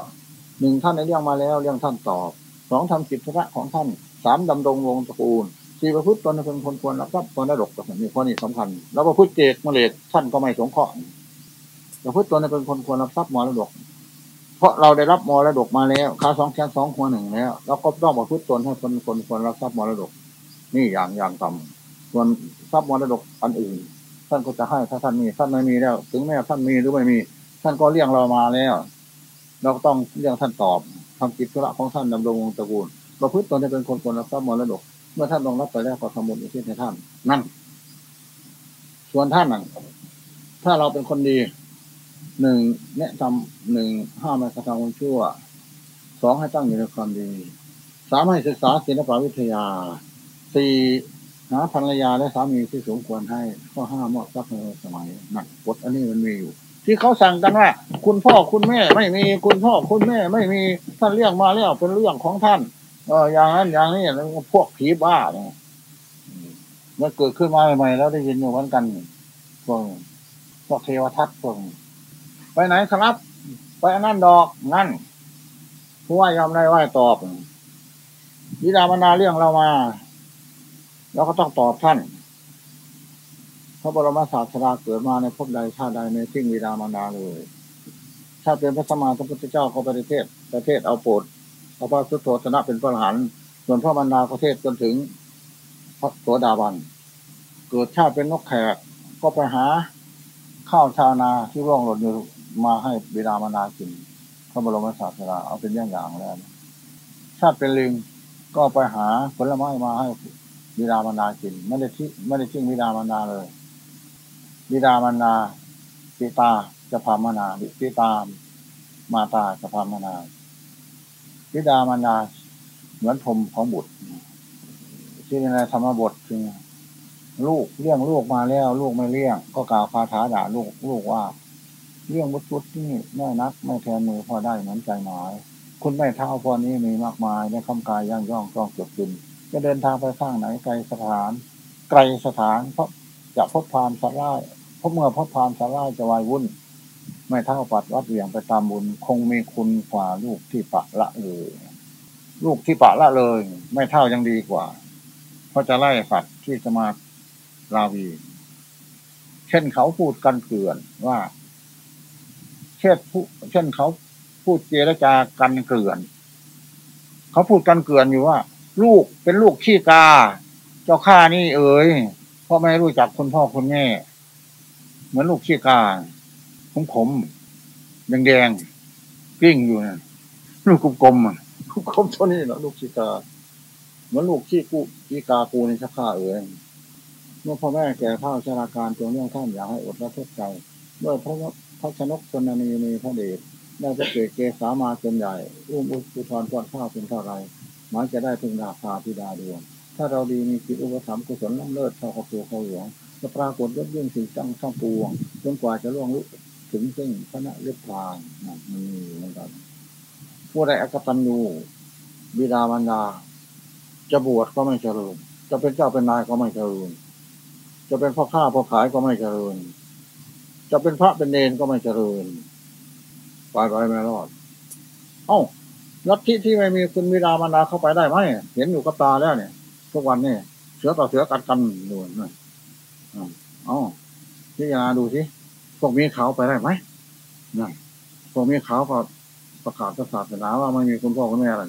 หนึ่งท่านในเรื่องมาแล้วเรื่องท่านตอบสองทำกิจธุระของท่านสามดำรงวงตระกูลสี่ประพฤติตนเป็นคนควรรับทรัพย์ตนได้ดกกับนี่ข้อนี้สำคัญ แล้วประพฤติเจกมเลดท่านก็ไม่สงเคราะห์ประพฤติตนเป็นคนควรรับทรัพย์มรดก เพราะเราได้รับมรดกมาแล้วค่าสองแค่สองหัวหนึ่งแล้วเราก็ต้องประพฤติตนให้คนคนควรรับทรัพย์มรดก นี่อย่างอย่างต่ำส่วนทรัพย์มรดกอันอื่น ท่านก็จะให้ถ้าท่านมีท่านไม่มีแล้ว ถึงแม้ท่านมีหรือไม่มี ท่านก็เลี้ยงเรามาแล้ว เราต้องเลี้ยงท่านตอบทำกิจธุระของท่านดำรงวงตระกูลประพฤติตนให้เป็นคนควรรับทรัพย์มรดก เมื่อท่านลงรับไปแล้วก็ทำบุญอุทิศให้ท่านนั่นส่วนท่านนั่นถ้าเราเป็นคนดีหนึ่งแนะนำหนึ่งห้ามไม่กระทำความชั่วสองให้ตั้งอยู่ในความดีสามให้ศึกษาศิลปวิทยาสี่ หาภรรยาและสามีที่สมควรให้ข้อห้ามอบทรัพย์ในสมัยนั่นกฎอันนี้มันมีอยู่ ที่เขาสั่งกันว่า คุณพ่อคุณแม่ไม่มีคุณพ่อคุณแม่ไม่มีท่านเลี้ยงมาแล้วเป็นเรื่องของท่าน เอออย่างนั้นอย่างนี้แล้วพวกผีบ้าเนี่ยมันเกิดขึ้นมาใหม่ๆแล้วได้ยินอยู่เหมือนกันพวกพวกเทวทัตพวกไปไหนครับ ไปนั่นดอกนั่นผู้ว่ายอมได้ไหวตอบวิดามานาเรื่องเรามา เราก็ต้องตอบท่านพระบรมศาสดาเกิดมาในภพใดชาติใดในทิ้งวิดามานาเลยถ้าเป็นพระสมมาสัมพุทธเจ้าเขาประเทศ ประเทศเอาโปรดเอาพระสุโธธนะเป็นพระอรหันส่วนพระบรรดาประเทศจนถึงพระโสดาบัน เกิดชาติเป็นนกแขกก็ไปหาข้าวชาวนาที่ร่วงหล่นอยู่มาให้บิดามารดากินพระบรมศาสดาเอาเป็นอย่างอย่างแล้วชาติเป็นลิงก็ไปหาผลไม้มาให้ บิดามารดากินไม่ได้ทิ้งไม่ได้ทิ้งบิดามารดาเลยบิดามารดาปิตาจะพามานาปิตามาตาจะพามานาบิดามารดาเหมือนพรมของบุตรที่ในธรรมบทคือลูกเลี้ยงลูกมาแล้ว ลูกไม่เลี้ยง ก็กล่าวคาถาด่าลูกลูกว่าเลี้ยงวุฒิวุฒินี่แม่นัก ไม่แทนมือพอได้เหมือนใจหมาย คุณแม่เท้าพอนี้มีมากมายในคำกายย่างย่องต้องจดจิน จะเดินทางไปข้างไหนไกลสถาน ไกลสถาน เพราะจะพบพานสาร่ายพบเมื่อพบพานสาร่ายจะวายวุ่น ไม่เท่าปัดวัดเหวี่ยงไปตามบุญ คงมีคุณกว่าลูกที่ปะละเลยลูกที่ปะละเลย ไม่เท่ายังดีกว่า เพราะจะไล่สัตว์ที่จะมาราวี เช่นเขาพูดกันเกลื่อนว่า เช่นผู้เช่นเขาพูดเจรจากันเกลื่อน เขาพูดกันเกลื่อนอยู่ว่า ลูกเป็นลูกขี้กา เจ้าข้านี่เอ๋ยพ่อไม่รู้จักคุณพ่อคุณแม่ เหมือนลูกขี้กาขมขมแดงแดงกิ้งอยู่นะลูกกลมๆอะลูกกลมเท่านี้แหละลูกขี้กา เหมือนลูกขี้กูขี้กากูในชักข้าเอ๋ยเมื่อพ่อแม่แก่เท่าชราการจงเรื่องท่านอยากให้อดและทุกข์ใจเมื่อพระพระชนกชนนีมีพระเดชได้พระเกศเกสามาจนใหญ่อุ้มอุตุทรก้อนข้าวเป็นเท่าไร หมายจะได้พึงดาภาพิดาดวง ถ้าเราดีมีจิตอุปถัมภ์กุศลล้ำเลิศเท่ากับตัวเขาหลวงจะปรากฏยศยิ่งสิ่งจังช่างปวงจนกว่าจะล่วงลุถึงซึ่งพระนเลือพานนั่นมีเหมือนกันผู้ใดอกตัญญูบิดามารดา จะบวชก็ไม่เจริญ จะเป็นเจ้าเป็นนายก็ไม่เจริญ จะเป็นพ่อค้าพ่อขายก็ไม่เจริญ จะเป็นพระเป็นเนนก็ไม่เจริญไปไปไม่รอด เอ้า ลัทธิที่ไม่มีคุณมีดามานาเข้าไปได้ไหมเห็นอยู่กับตาแล้วเนี่ย ทุกวันนี่เสือต่อเสือกัดกันดูนะเอ้าพิจารณาดูสิพวกมีเขาไปได้ไหมนั่นพวกมีเขาก็ประกาศศาสนาว่าไม่มีคุณพ่อคุณแม่อะไร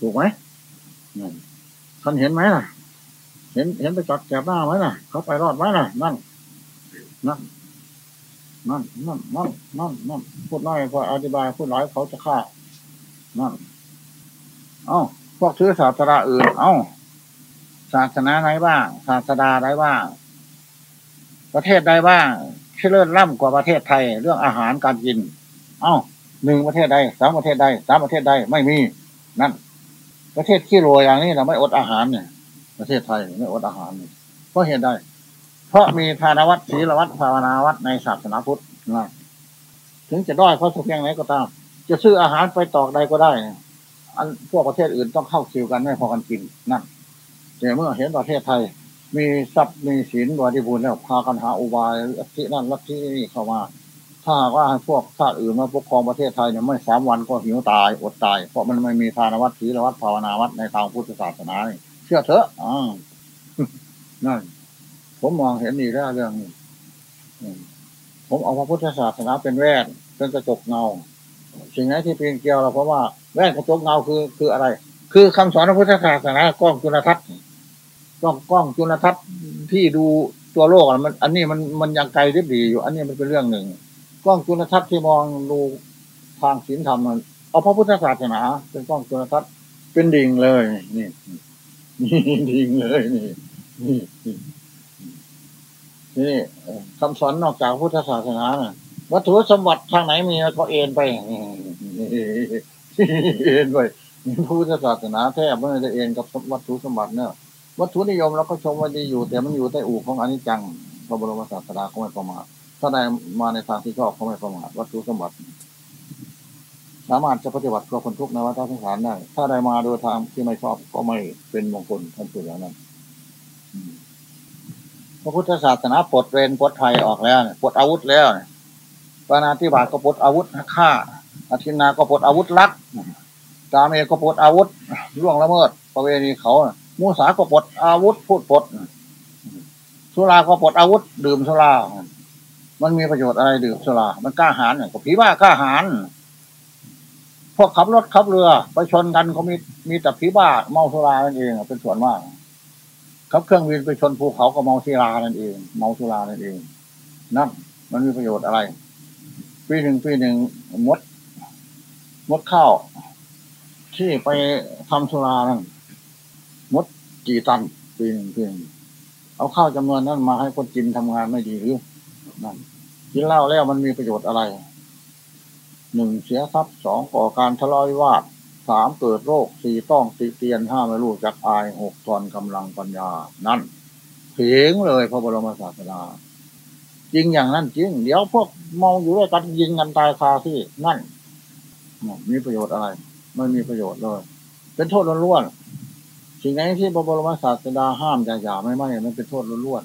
ถูกไหมนั่นท่านเห็นไหมล่ะ เห็นเห็นไปจัดแกบหน้าไหมน่ะ เขาไปรอดไหมน่ะ นั่นนั่นนั่นนั่นนั่นนั่นพูดน้อยพออธิบายพูดหลายเขาจะฆ่านั่น เอ้า พวกถือศาสนาอื่น เอ้า ศาสนาไหนบ้าง ศาสดาไหนบ้าง ประเทศใดบ้าง ที่เลิศล่ำกว่าประเทศไทย เรื่องอาหารการกิน เอ้าหนึ่งประเทศใดสามประเทศใดสามประเทศใดไม่มี นั่น ประเทศขี้รวยอย่างนี้เราไม่อดอาหารเนี่ย ประเทศไทยไม่อดอาหารเพราะเหตุใดเพราะมีทานวัดศีลวัดภาวนาวัดในศาสนาพุทธนะถึงจะด้อยเขาสักเพียงไหนก็ตาม จะซื้ออาหารไปตอกใดก็ได้ อันพวกประเทศอื่นต้องเข้าคิวกันไม่พอกันกินนั่นแต่เมื่อเห็นประเทศไทย มีทรัพย์มีศีลบริบูรณ์แล้วพากันหาอุบายลัทธินั่นลัทธินี่เข้ามา ถ้าว่าพวกชาติอื่นมาปกครองประเทศไทยเนี่ยไม่สามวันก็หิวตายอดตาย เพราะมันไม่มีทานวัดศีลวัดภาวนาวัดในทางพุทธศาสนาเชื่อเถอะอ่านั่นผมมองเห็นนี่แล้วเรื่องนี้ผมเอาพระพุทธศาสนาเป็นแว่นเป็นกระจกเงาสิ่งไหนที่เป็นเกี่ยวเราเพราะว่า แว่นกระจกเงาคือคืออะไร คือคำสอนพระพุทธศาสนากล้องจุลทรรศน์กล้องกล้องจุลทรรศน์ที่ดูตัวโลกมัน อันนี้มันมันยังไกลริบดีอยู่ อันนี้มันเป็นเรื่องหนึ่งกล้องจุลทรรศน์ที่มองดูทางศีลธรรมมันเอาพระพุทธศาสนา เป็นกล้องจุลทรรศน์เป็นดิ่งเลยนี่นี่ดิ่งเลยนี่นี่นี่คำสอนนอกจากพุทธศาสนาวัตถุสมบัติทางไหนมีก็เอ็นไป เอ็นไปพุทธศาสนาแทบไม่ได้เอ็นกับวัตถุสมบัติเนี่ยวัตถุนิยมเราก็ชมว่าดีอยู่ แต่มันอยู่ใต้อู่ของอนิจจังพระบรมศาสดาเขาไม่ประมาทถ้าได้มาในทางที่ชอบเขาไม่ประมาทวัตถุสมบัติ สามารถจะปฏิบัติเพื่อคนทุกข์ในวัฏสงสารได้ถ้าได้มาโดยทางที่ไม่ชอบก็ไม่เป็นมงคลท่านพูดอย่างนั้นพระพุทธศาสนาปลดเวรปลดภัยออกแล้วปลดอาวุธแล้วปานาธิบาตก็ปลดอาวุธฆ่า อาทินาก็ปลดอาวุธลักกาเมก็ปลดอาวุธล่วงละเมิด ประเวณีเขามูสาก็ปลดอาวุธพูดปลดสุราก็ปลดอาวุธ ดื่มสุรา มันมีประโยชน์อะไรดื่มสุรา มันกล้าหาญเนี่ยก็ผีบ้ากล้าหาญพวกขับรถขับเรือไปชนกันเขามีมีแต่ผีบ้าเมาสุรานั่นเองเป็นส่วนมากขับเครื่องบินไปชนภูเขาก็เมาสุรานั่นเอง เมาสุรานั่นเองนั่นมันมีประโยชน์อะไร ปีหนึ่งปีหนึ่งมด มดข้าว ที่ไปทำสุรานั่นมดกี่ตันปีหนึ่งปีหนึ่งเอาข้าวจำนวนนั้นมาให้คนกินทำงานไม่ดีหรือนั่นกินเหล้าแล้วมันมีประโยชน์อะไรหนึ่งเสียทรัพย์สองก่อการทะเลาะวิวาทสามเกิดโรคสี่ต้องติเตียนห้าไม่รู้จักอายหกตอนกำลังปัญญา นั่นเพียงเลยพระบรมศาสดาจริงอย่างนั้นจริง เดี๋ยวพวกมองอยู่ด้วยกันยิงกันตายคาที่นั่น มีประโยชน์อะไร ไม่มีประโยชน์เลย เป็นโทษล้วนๆสิ่งไหนที่พระบรมศาสดาห้ามอย่าอย่าไม่ไม่มันเป็นโทษล้วน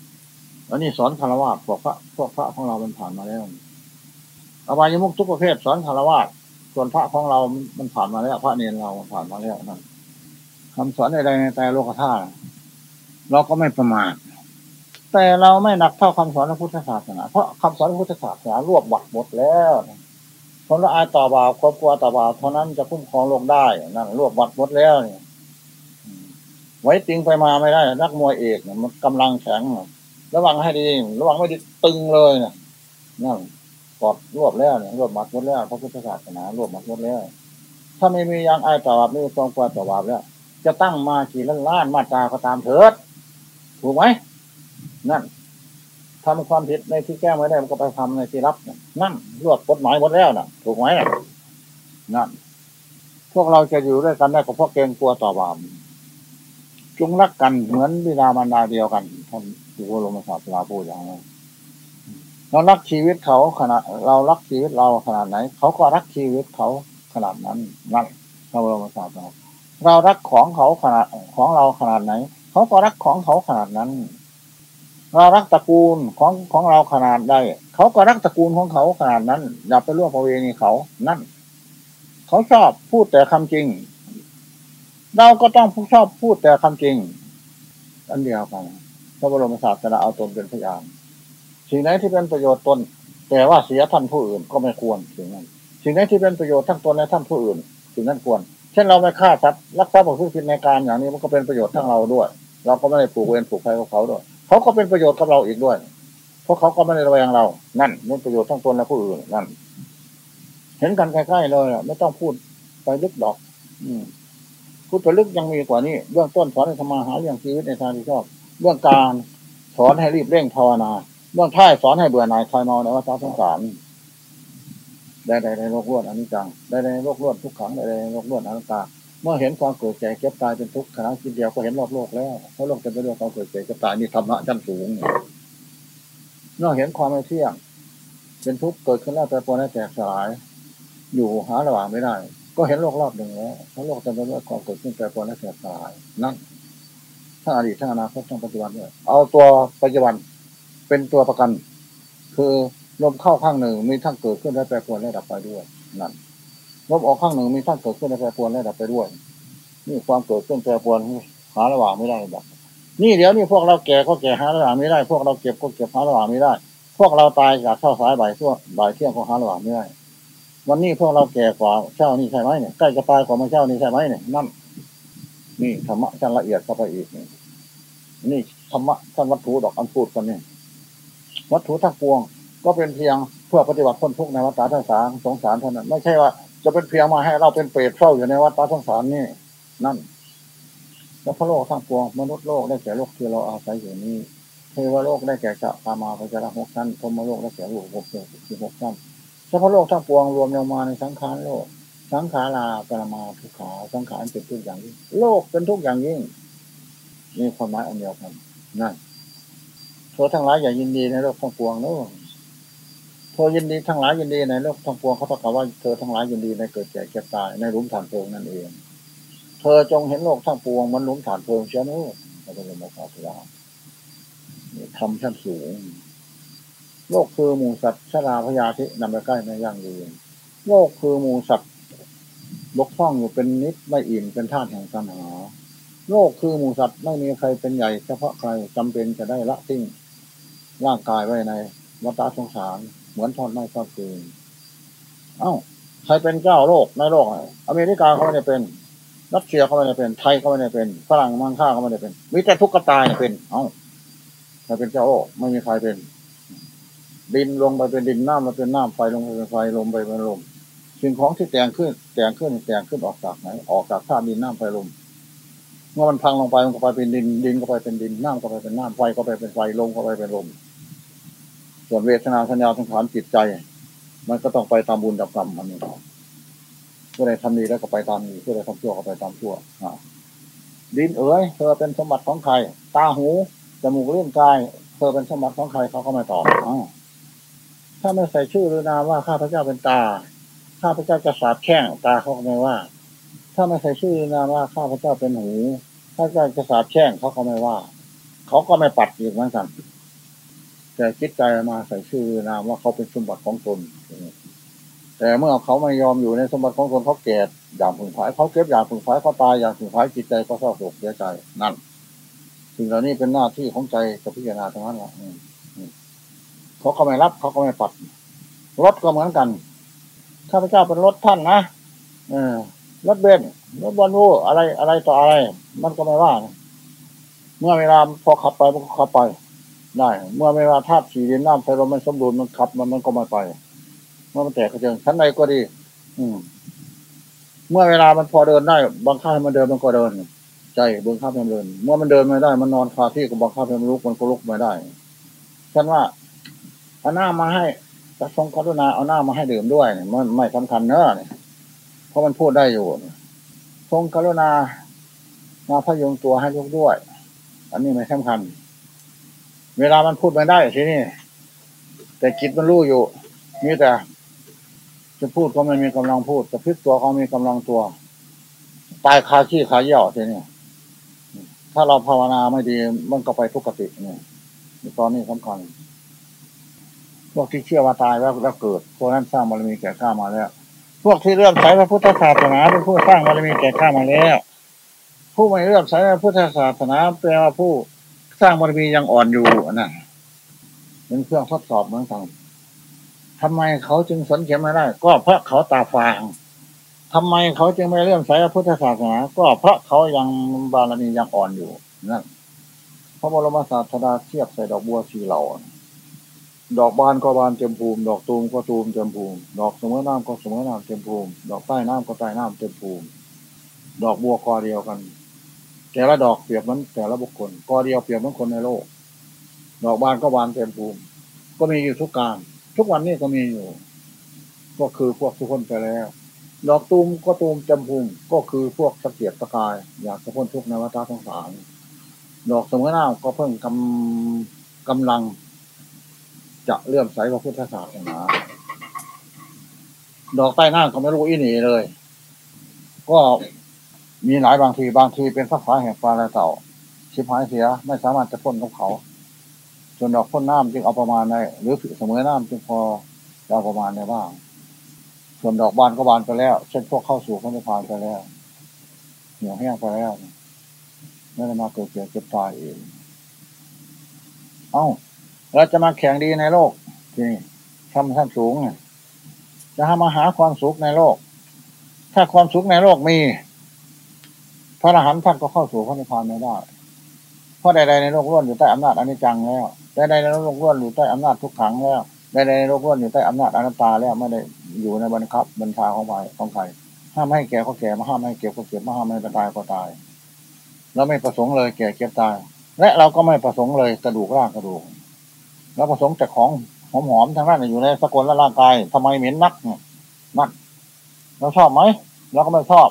ๆแล้วนี่สอนคารวะพวกพระพวกพระของเรามันผ่านมาแล้วอบายมุกทุกประเภทสอนคารวะส่วนพระของเรา มันผ่านมาแล้ว พระเนรเราผ่านมาแล้วนั่นคำสอนใดๆในแต่โลกธาตุเราก็ไม่ประมาทแต่เราไม่หนักเท่าคำสอนพระพุทธศาสนา เพราะคำสอนพระพุทธศาสนารวบวัดหมดแล้ว คนละอายต่อบาปความกลัวต่อบาปเท่านั้นจะคุ้มครองโลกได้นั่นรวบวัดหมดแล้วเนี่ยไว้ติงไปมาไม่ได้ นักมวยเอกเนี่ยมันกำลังแข็งระวังให้ดีระวังไม่ดีตึงเลยเนี่ยนั่นกอดรวบแล้วเนี่ยรวบมัดหมดแล้วพระพุทธศาสนารวบมัดหมดแล้ว ถ้าไม่มียังอายต่อบาปไม่มีความกลัวต่อบาปแล้ว จะตั้งมากี่ล้านล้านมาตราก็ตามเถิด ถูกไหมนั่น ทำความผิดในที่แก้ไม่ได้มันก็ไปทำในที่รับนั่นรวดกฎหมายหมดแล้วนะถูกไหมนั่นพวกเราจะอยู่ด้วยกันได้ก็เพราะเกรงกลัวต่อบาปจงรักกันเหมือนบิดามารดาเดียวกันท่านดูว่าลมศาสตราพูดอย่างนั้เรารักชีวิตเขาขนาดเรารักชีวิตเราขนาดไหน เขาก็รักชีวิตเขาขนาดนั้นนั่นพระบรมศาสดาเรารักของเขาขนาดของเราขนาดไหน เขาก็รักของเขาขนาดนั้น เรารักตระกูลของของเราขนาดใดเขาก็รักตระกูลของเขาขนาดนั้น อย่าไปร่วมประเวณีเขานั่น เขาชอบพูดแต่คำจริง เราก็ต้องชอบพูดแต่คำจริง อันเดียวกันพระบรมศาสดาเอาตนเป็นพยานสิ่งไหนที่เป็นประโยชน์ตน แต่ว่าเสียท่านผู้อื่นก็ไม่ควรสิ่งนั้น สิ่งไหนที่เป็นประโยชน์ทั้งตนและท่านผู้อื่น สิ่งนั้นควร เช่นเราไม่ฆ่าสัตว์รักทรัพย์ของผู้ผิดในการอย่างนี้มันก็เป็นประโยชน์ทั้งเราด้วย เราก็ไม่ได้ผูกเวรผูกภัยกับเขาด้วย เขาก็เป็นประโยชน์กับเราอีกด้วย เพราะเขาก็ไม่ได้ระแวงเรา นั่นเป็นประโยชน์ทั้งตนและผู้อื่นนั่น เห็นกันใกล้ๆเลยไม่ต้องพูดไปลึกดอก อืมพุทธลึกยังมีกว่านี้เบื้องต้นสอนให้ธรรมาหาเรื่องชีวิตในทางที่ชอบเบื้องกางสอนให้รีบเร่งภาวนาเบื้องท้ายสอนให้เบื่อหน่ายคลายเมาในวัฏสงสารได้ในโลกล้วนอนิจจังได้ในโลกล้วนทุกขังได้ในโลกล้วนอนัตตา เมื่อเห็นความเกิดแก่เก็บตายเป็นทุกข์ขณะคิดเดียวก็เห็นรอบโลกแล้วเพราะโลกจะเป็นเรื่องความเกิดแก่เก็บตายนี่ธรรมะชั้นสูงเมื่อเห็นความไม่เที่ยงเป็นทุกข์เกิดขึ้นแล้วแต่ปนแล้วแตกสลาย อยู่หาระหว่างไม่ได้ ก็เห็นโลกรอบหนึ่งแล้วเพราะโลกจะเป็นเรื่องความเกิดขึ้นแต่ปนแล้วแตกสลายนั่นทั้งอดีตทั้งอนาคตทั้งปัจจุบันด้วยเอาตัวปัจจุบันเป็นตัวประกัน คือลมเข้าข้างหนึ่งมีทั้งเกิดขึ้นและแปรปรวนและดับไปด้วยนั่น ลมออกข้างหนึ่งมีทั้งเกิดขึ้นและแปรปรวนและดับไปด้วย นี่ความเกิดขึ้นแปรปรวนหาระหว่างไม่ได้ดับนี่เดี๋ยวนี้พวกเราแก่ก็แก่หาระหว่างไม่ได้ พวกเราเก็บก็เก็บหาระหว่างไม่ได้ พวกเราตายจากเข้าสายบ่ายทั่วบ่ายเที่ยงก็หาระหว่างไม่ได้ วันนี้พวกเราแก่กว่าเช้านี่ใช่ไหมเนี่ยใกล้จะตายกว่ามาเช้านี่ใช่ไหมเนี่ยนั่นนี่ธรรมะชั้นละเอียดเข้าไปอีกนี่นี่ธรรมะท่านวัตถุดอกอันพูดกันนี่วัตถุทั้งปวง ก็เป็นเพียงเพื่อปฏิบัติพ้นทุกข์ในวัฏฏะสารสงสารเท่านั้นไม่ใช่ว่า จะเป็นเพียงมาให้เราเป็นเปรตเฝ้าอยู่ในวัฏฏะสงสารนี่นั่น แล้วพระโลกทั้งปวงมนุษย์โลกได้แก่โลกที่เราอาศัยอยู่นี้เทวโลกได้แก่จะตามาพระเจ้าหกชั้นพรมโลกได้แก่โลกหกสิบหกชั้นเฉพาะโลกทั้งปวงรวมลงมาในสังขารโลก สังขาราปรมาทุกขาสังขารเป็นทุกอย่างยิ่งโลกเป็นทุกอย่างยิ่งนี่ความหมายอันเดียวกันนั่นเธอทั้งหลายอย่ายินดีในโลกทั้งปวงเนอะ เธอยินดีทั้งหลายยินดีในโลกทั้งปวงเขาประกาศว่าเธอทั้งหลายยินดีในเกิดแก่เก็บตายในหลุมฐานเพลิงนั่นเอง เธอจงเห็นโลกทั้งปวงมันหลุมฐานเพลิงเชียวนู้พระบรมศาสดาทำชั้นสูง โลกคือหมูสัตว์ชราพยาธินำไปใกล้ไม่ยั่งยืนโลกคือหมูสัตว์บกพร่องอยู่เป็นนิดไม่อิ่มเป็นธาตุแห่งตัณหาโลกคือหมูสัตว์ไม่มีใครเป็นใหญ่เฉพาะใครจำเป็นจะได้ละทิ้งร่างกายไว้ในวัฏสงสาร เหมือนทอดไม้ทอดฟืนเอ้าใครเป็นเจ้าโลกในโลกอเมริกาเขาไม่ได้เป็นรัสเซียเขาไม่ได้เป็น ไทยเขาไม่ได้เป็นฝรั่งมังค่าเขาไม่ได้เป็นมีแต่ทุกข์กตายเป็น เอ้าใครเป็นเจ้าโลกไม่มีใครเป็น ดินลงไปเป็นดินน้ำมาเป็นน้ำไฟลงไปเป็นไฟลมไปเป็นลมสิ่งของที่แต่งขึ้น แต่งขึ้นแต่งขึ้นออกจากไหนออกจากธาตุดินน้ำไฟลมเมื่อมันพังลงไปมันก็ไปเป็นดินดินก็ไปเป็นดินน้ำก็ไปเป็นน้ำไฟก็ไปเป็นไฟลมก็ไปเป็นลม ส่วนเวทนาสัญญาสังขารจิตใจ มันก็ต้องไปตามบุญตามกรรมมันนี่ผู้ใดทำดีแล้วก็ไปตามดีผู้ใดทำชั่วก็ไปตามชั่วดินเอ๋ยเธอเป็นสมบัติของใคร ตาหูจมูกเลื่อนกาย เธอเป็นสมบัติของใครเขาก็ไม่ตอบอถ้าไม่ใส่ชื่อหรือนามว่าข้าพเจ้าเป็นตา ข้าพเจ้าจะสาบแช่งตาเขาก็ไม่ว่า ถ้าไม่ใส่ชื่อหรือนามว่าข้าพเจ้าเป็นหู ข้าพเจ้าจะสาบแช่งเขาก็ไม่ว่า เขาก็ไม่ปัดอีกเหมือนกัน แต่คิดใจมาใส่ชื่อนามว่าเขาเป็นสมบัติของตนแต่เมื่อเขาไม่ยอมอยู่ในสมบัติของตนเขาแก่อย่างผึ่งผายเขาเก็บอย่างผึ่งผายเขาตายอย่างผึ่งผายจิตใจก็เศร้าโศกเสียใจนั่นสิ่งเหล่านี้เป็นหน้าที่ของใจจะพิจารณาทั้งนั้นแหละเขาก็ไม่รับเขาก็ไม่ปัดรถก็เหมือนกันข้าพเจ้าเป็นรถท่านนะเออรถเบนรถบอลวูอะไรอะไรต่ออะไร มันก็ไม่ว่า เมื่อเวลาพอขับไปมันก็ขับไป ได้ เมื่อไม่ว่าธาตุสี่ดินน้ำไฟลมมันสมบูรณ์มันขับ มันมันก็มาไป เมื่อมันแตกกระเจิงชั้นใดก็ดี อืม เมื่อเวลามันพอเดินได้บางข้ามันเดินมันก็เดินใจเบื้องข้ามันเดิน เมื่อมันเดินไม่ได้ มันนอนคาที่กับบางข้ามันลุกมันก็ลุกไม่ได้ฉันว่าเอาหน้ามาให้กระทรงกรุณาเอาหน้ามาให้ดื่มด้วยมันไม่สำคัญเนอะเพราะมันพูดได้อยู่ทรงกรุณามาพยุงตัวให้ลุกด้วย อันนี้ไม่สำคัญ เวลามันพูดไม่ได้ทีนี้แต่จิตมันรู้อยู่มีแต่ จะพูดก็ไม่มีกำลังพูดจะพลิกตัวก็มีกำลังตัว ตายคาขี้ขาเยี่ยวทีนี้ถ้าเราภาวนาไม่ดีมันก็ไปทุกขติเนี่ยตอนนี้สำคัญพวกที่เชื่อว่าตายแล้วแล้วเกิดพวกนั้นสร้างบารมีแก่ข้ามาแล้ว พวกที่เลื่อมใสพระพุทธศาสนาเป็นผู้สร้างบารมีแก่ข้ามาแล้ว ผู้ไม่เลื่อมใสพระพุทธศาสนาแปลว่าผู้ สร้างบารมียังอ่อนอยู่นะเป็นเครื่องทดสอบเหมือนกันทำไมเขาจึงสนเข็มไม่ได้ ก็เพราะเขาตาฟางทำไมเขาจึงไม่เลื่อมใสพระพุทธศาสนา ก็เพราะเขายังบารมียังอ่อนอยู่นั่นพระบรมศาสดาเทียบใส่ดอกบัวสีเหล่าดอกบานก็บานเต็มภูมิ ดอกตูมก็ตูมเต็มภูมิ ดอกเสมอน้ำก็เสมอน้ำเต็มภูมิ ดอกใต้น้ำก็ใต้น้ำเต็มภูมิ ดอกบัวกอเดียวกัน แต่ละดอกเปรียบมันแต่ละบุคคลกอเดียวเปรียบมันคนในโลก ดอกบานก็บานเต็มภูมิ ก็มีอยู่ทุกการ ทุกวันนี้ก็มีอยู่ ก็คือพวกทุกคนไปแล้ว ดอกตูมก็ตูมจำพุงก็คือพวกสะเกียดตะกาย อยากจะพ้นทุกข์ในวัฏสงสาร ดอกสมุนน้าก็เพิ่งกำกำลัง จะเลื่อมใสพระพุทธศาสนา ดอกใต้หน้าก็ไม่รู้อีหนีเลย ก็ มีหลายบางทีบางทีเป็นสักฟ้าแห่งฟ้าและเต่า ชิบหายเสียไม่สามารถจะพ้นของเขาส่วนดอกพ้นน้ำจึงเอาประมาณได้หรือเสมอน้ำจึงพอเอาประมาณได้บ้าง ส่วนดอกบานก็บานไปแล้ว เช่นพวกเข้าสู่พระนิพพานไปแล้วเหี่ยวแห้งไปแล้วไม่ได้มาเกิดเกิดเก็บตายเองเอ้าเราจะมาแข่งดีในโลกทีนี่ทำท่านสูงจะหามาหาความสุขในโลก ถ้าความสุขในโลกมี ระอรหันต์ท่านก็เข้าสู่พระนิพพานไม่ได้เพราะใดๆในโลกล้วนอยู่ใต้อำนาจอนิจจังแล้วใดๆในโลกล้วนอยู่ใต้อำนาจทุกขังแล้วใดๆในโลกล้วนอยู่ใต้อำนาจอนัตตาแล้วไม่ได้อยู่ในบังคับบัญชาของใครของใครห้ามให้แก่ก็แก่มาห้ามให้เก็บก็เก็บมาห้ามให้ตายก็ตายเราไม่ประสงค์เลยแก่เก็บตาย และเราก็ไม่ประสงค์เลยกระดูกร่างกระดูกเราประสงค์แต่ของหอมๆทางนั้นอยู่ในสกุลและร่างกายทำไมเหม็นนักนักเราชอบไหมเราก็ไม่ชอบ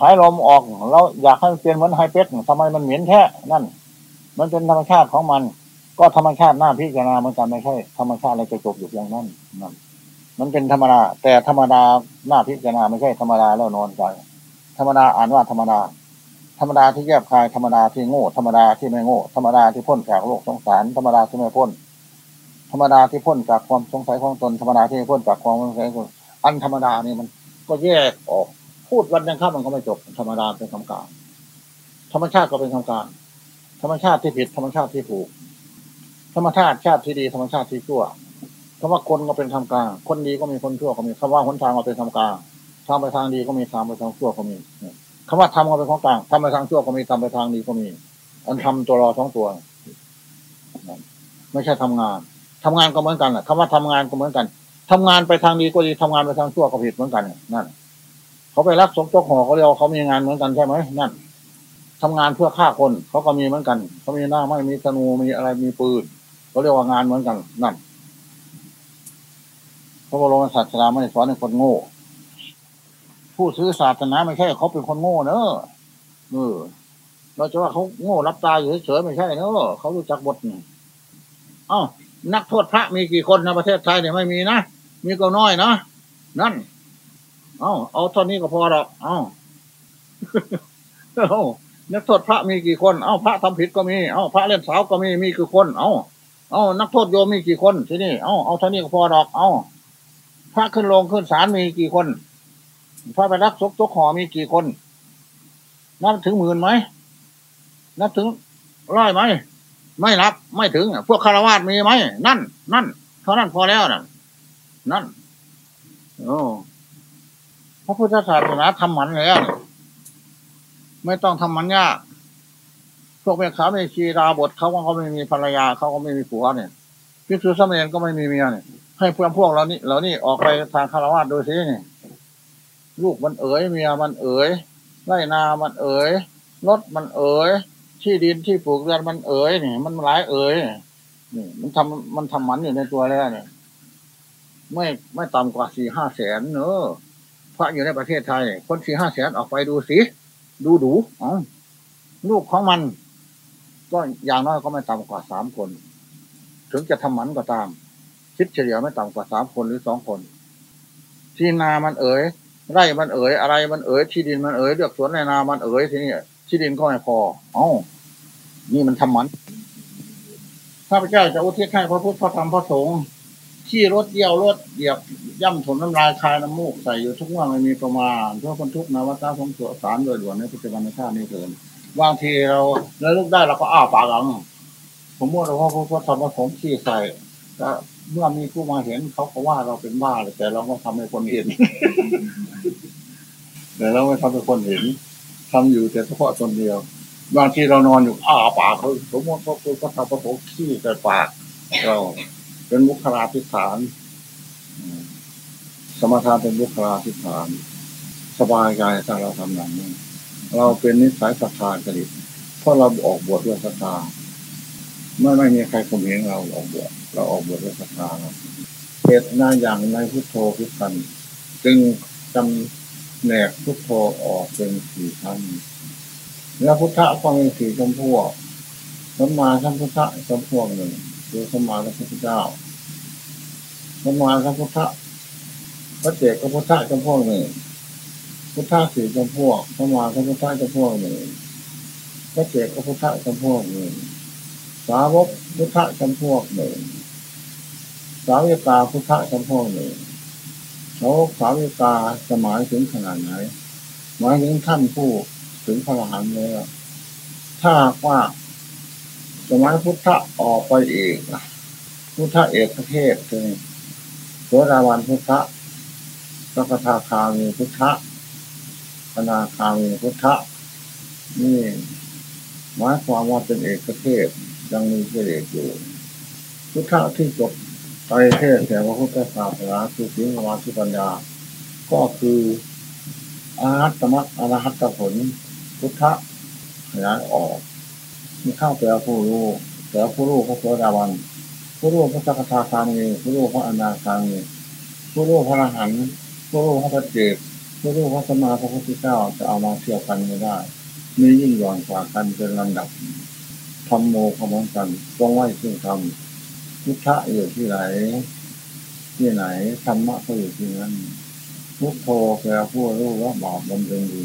หายลมออกเราอยากให้มันเป็นเหมือนไฮเป็ดทำไมมันเหม็นแค่นั่น มันเป็นธรรมชาติของมัน ก็ธรรมชาติหน้าพิจารณาเหมือนกันไม่ใช่ธรรมชาติอะไรจะจบอยู่อย่างนั้นนั่น มันเป็นธรรมดา แต่ธรรมดาหน้าพิจารณาไม่ใช่ธรรมดาแล้วนอนใจธรรมดาอ่านว่าธรรมดา ธรรมดาที่แยบคายธรรมดาที่โง่ธรรมดาที่ไม่โง่ธรรมดาที่พ้นจากโลกสงสารธรรมดาที่ไม่พ้นธรรมดาที่พ้นจากความสงสัยของตนธรรมดาที่ไม่พ้นจากความสงสัยของตนอันธรรมดานี่มัน ก็แยกออก พูดวันยังข้ามันก็ไม่จบ ธรรมดาเป็นคำกลางธรรมชาติก็เป็นคำกลางธรรมชาติที่ผิดธรรมชาติที่ถูก ธรรมชาติชาติที่ดี ธรรมชาติที่ชั่วคำว่าคนก็เป็นคำกลาง คนดีก็มีคนชั่วก็มีคำว่าหนทางก็เป็นคำกลางทางไปทางดีก็มีทางไปทางชั่วก็มีคำว่าทำก็เป็นของกลางทำไปทางชั่วก็มีทำไปทางดีก็มี อันทำตัวรอท้องตัว ไม่ใช่ทำงานทำงานก็เหมือนกันแหะคำว่าทำงานก็เหมือนกันทำงานไปทางดีก็ดีทำงานไปทางชั่วก็ผิดเหมือนกันนั่น เขาไปรักสมจกหอเขาเรียกเขามีงานเหมือนกันใช่ไหมนั่นทำงานเพื่อฆ่าคนเขาก็มีเหมือนกันเขามีหน้าไม่มีธนูมีอะไรมีปืนเขาเรียกว่างานเหมือนกัน นั่นพระบรมศาสดาไม่สอนให้คนโง่ ผู้ซื้อศาสนาไม่ใช่เขาเป็นคนโง่เนอะเออเราจะว่าเขาโง่รับตาอยู่เฉยๆไม่ใช่เนอะเขารู้จักบทนี่อ้านักโทษพระมีกี่คนในประเทศไทยเนี่ยไม่มีนะมีก็น้อยนะนั่น เอาเอาเท่านี้ก็พอหรอกเอาเอานักโทษพระมีกี่คน เอ้าพระทำผิดก็มี เอ้าพระเล่นสาวก็มี มีกี่คน เอ้าเอานักโทษโยมมีกี่คนที่นี่ เอ้าเอาเท่านี้ก็พอหรอก เอ้าพระขึ้นลงขึ้นศาลมีกี่คน พระไปรักซกจกหอมีกี่คน นับถึงหมื่นไหม นับถึงร้อยไหม ไม่นับ ไม่ถึง พวกคารวาสมีไหม นั่น นั่น เท่านั้นพอแล้วนั่น นั่น โอ้ พระพุทธศาสนาทำหมันแล้วไม่ต้องทำมันยากพวกแม่ขาไม่ชีดาบทเขาก็ไม่มีภรรยาเขาก็ไม่มีผัวเนี่ยพิสุสมเณรก็ไม่มีเมียเนี่ยให้เพื่อนพวกเรานี่เรานี่ออกไปทางคารวาสดูสิเนี่ยลูกมันเอ๋ยเมียมันเอ๋ยไร่นามันเอ๋ยรถมันเอ๋ยที่ดินที่ปลูกเรือนมันเอ๋ยเนี่ยมันหลายเอ๋ยนี่มันทำมันทำมันอยู่ในตัวแล้วเนี่ยไม่ไม่ต่ำกว่าสี่ห้าแสนเนอะ พระอยู่ในประเทศไทย คนสี่ห้าแสนออกไปดูสิ ดูดูอ๋อลูกของมัน ก็อย่างน้อยก็ไม่ต่ำกว่าสามคน ถึงจะทำมันก็ตาม คิดเฉลี่ยไม่ต่ำกว่าสามคนหรือสองคน ที่นามันเอ๋ยไร่มันเอ๋ยอะไรมันเอ๋ยที่ดินมันเอ๋ยเลือกสวนในนามันเอ๋ยที่นี่ที่ดินก็ไม่พออ๋อนี่มันทำมันข้าพเจ้าจะอุทิศให้พระพุทธพระธรรมพระสงฆ์ ขี่รถเยี่ยวรถเหยียบย่ำถนน้ำลายคายน้ำมูกใส่อยู่ทุกวันไม่มีประมาณเพื่อคนทุกนาวัตสงสสารโดยด่วนในปัจจุบันในชาตินี้เกินบางทีเราแล้วลุกได้เราก็อ้าปากหลังผมว่าเราพระพุทธพระธรรมสงฆ์ขี่ใส่ก็เมื่อมีผู้มาเห็นเขาก็ว่าเราเป็นบ้าแต่เราก็ทำให้คนเห็นแต่เราไม่ทำให้คนเห็นทำอยู่แต่เฉพาะตนเดียว บางทีเรานอนอยู่อ้าปากเขาสมมติเขาคือเขาทำพระโสขี้แต่ปากเรา เป็นมุขลาธิฐาน สมถะเป็นมุขลาธิฐาน สบายใจถ้าเราทำอย่างนี้ เราเป็นนิสัยศรัทธาจริตเพราะเราออกบวชด้วยศรัทธาไม่ไม่มีใครข่มเหงเราออกบวชเราออกบวชด้วยศรัทธาเหตุหน้าอย่างในพุทโธพิกันจึงจำแหนกพุทโธออกเป็นสี่ชั้นแล้วพุทธะก็มีสี่จำพวกสมมาสัมพุทธะจำพวกหนึ่ง คือสมมาสัมพุทธเจ้าสมมาสัมพุทธพระเจกพุทธะจำพวกหนึ่งพุทธสี่จำพวกสมมาสัมพุทธจำพวกหนึ่งพระเจกพุทธจำพวกหนึ่งสาวกพุทธะจำพวกหนึ่งสาวิกาพุทธจำพวกหนึ่งเขาสาวิกาสมัยถึงขนาดไหนหมายถึงท่านผู้ถึงพระอรหันต์แล้วถ้าว่า สมัยพุทธะออกไปอีกพุทธะเอกเทศคือโสดาวันพุทธะสักทาคามีพุทธะอนาคามีพุทธะนี่หมายความว่าเป็นเอกเทศยังมีเกิดอยู่พุทธะที่จบไตรเทศแต่ว่าพุทธศาสนาคือสิ่งสมาธิปัญญา ก็คืออารัตมะอรหัตผล พุทธะขยายออก มีข้าวแปลผู้รู้แต่ผู้รู้พระโสดาวันผู้รู้พระสักทาคามีผู้รู้พระอนาคามีผู้รู้พระอรหันต์ผู้รู้พระเจกผู้รู้พระสมมาพระพุทธเจ้าจะเอามาเทียบกันไม่ได้มียิ่งหย่อนกว่ากันเป็นลำดับธรรมโมขมันกันต้องไหวซึ่งธรรมพุทธะอยู่ที่ไหน ที่ไหนธรรมะก็อยู่ที่นั้นพุทโธแปลผู้รู้ว่าบาปบำเพ็ญดี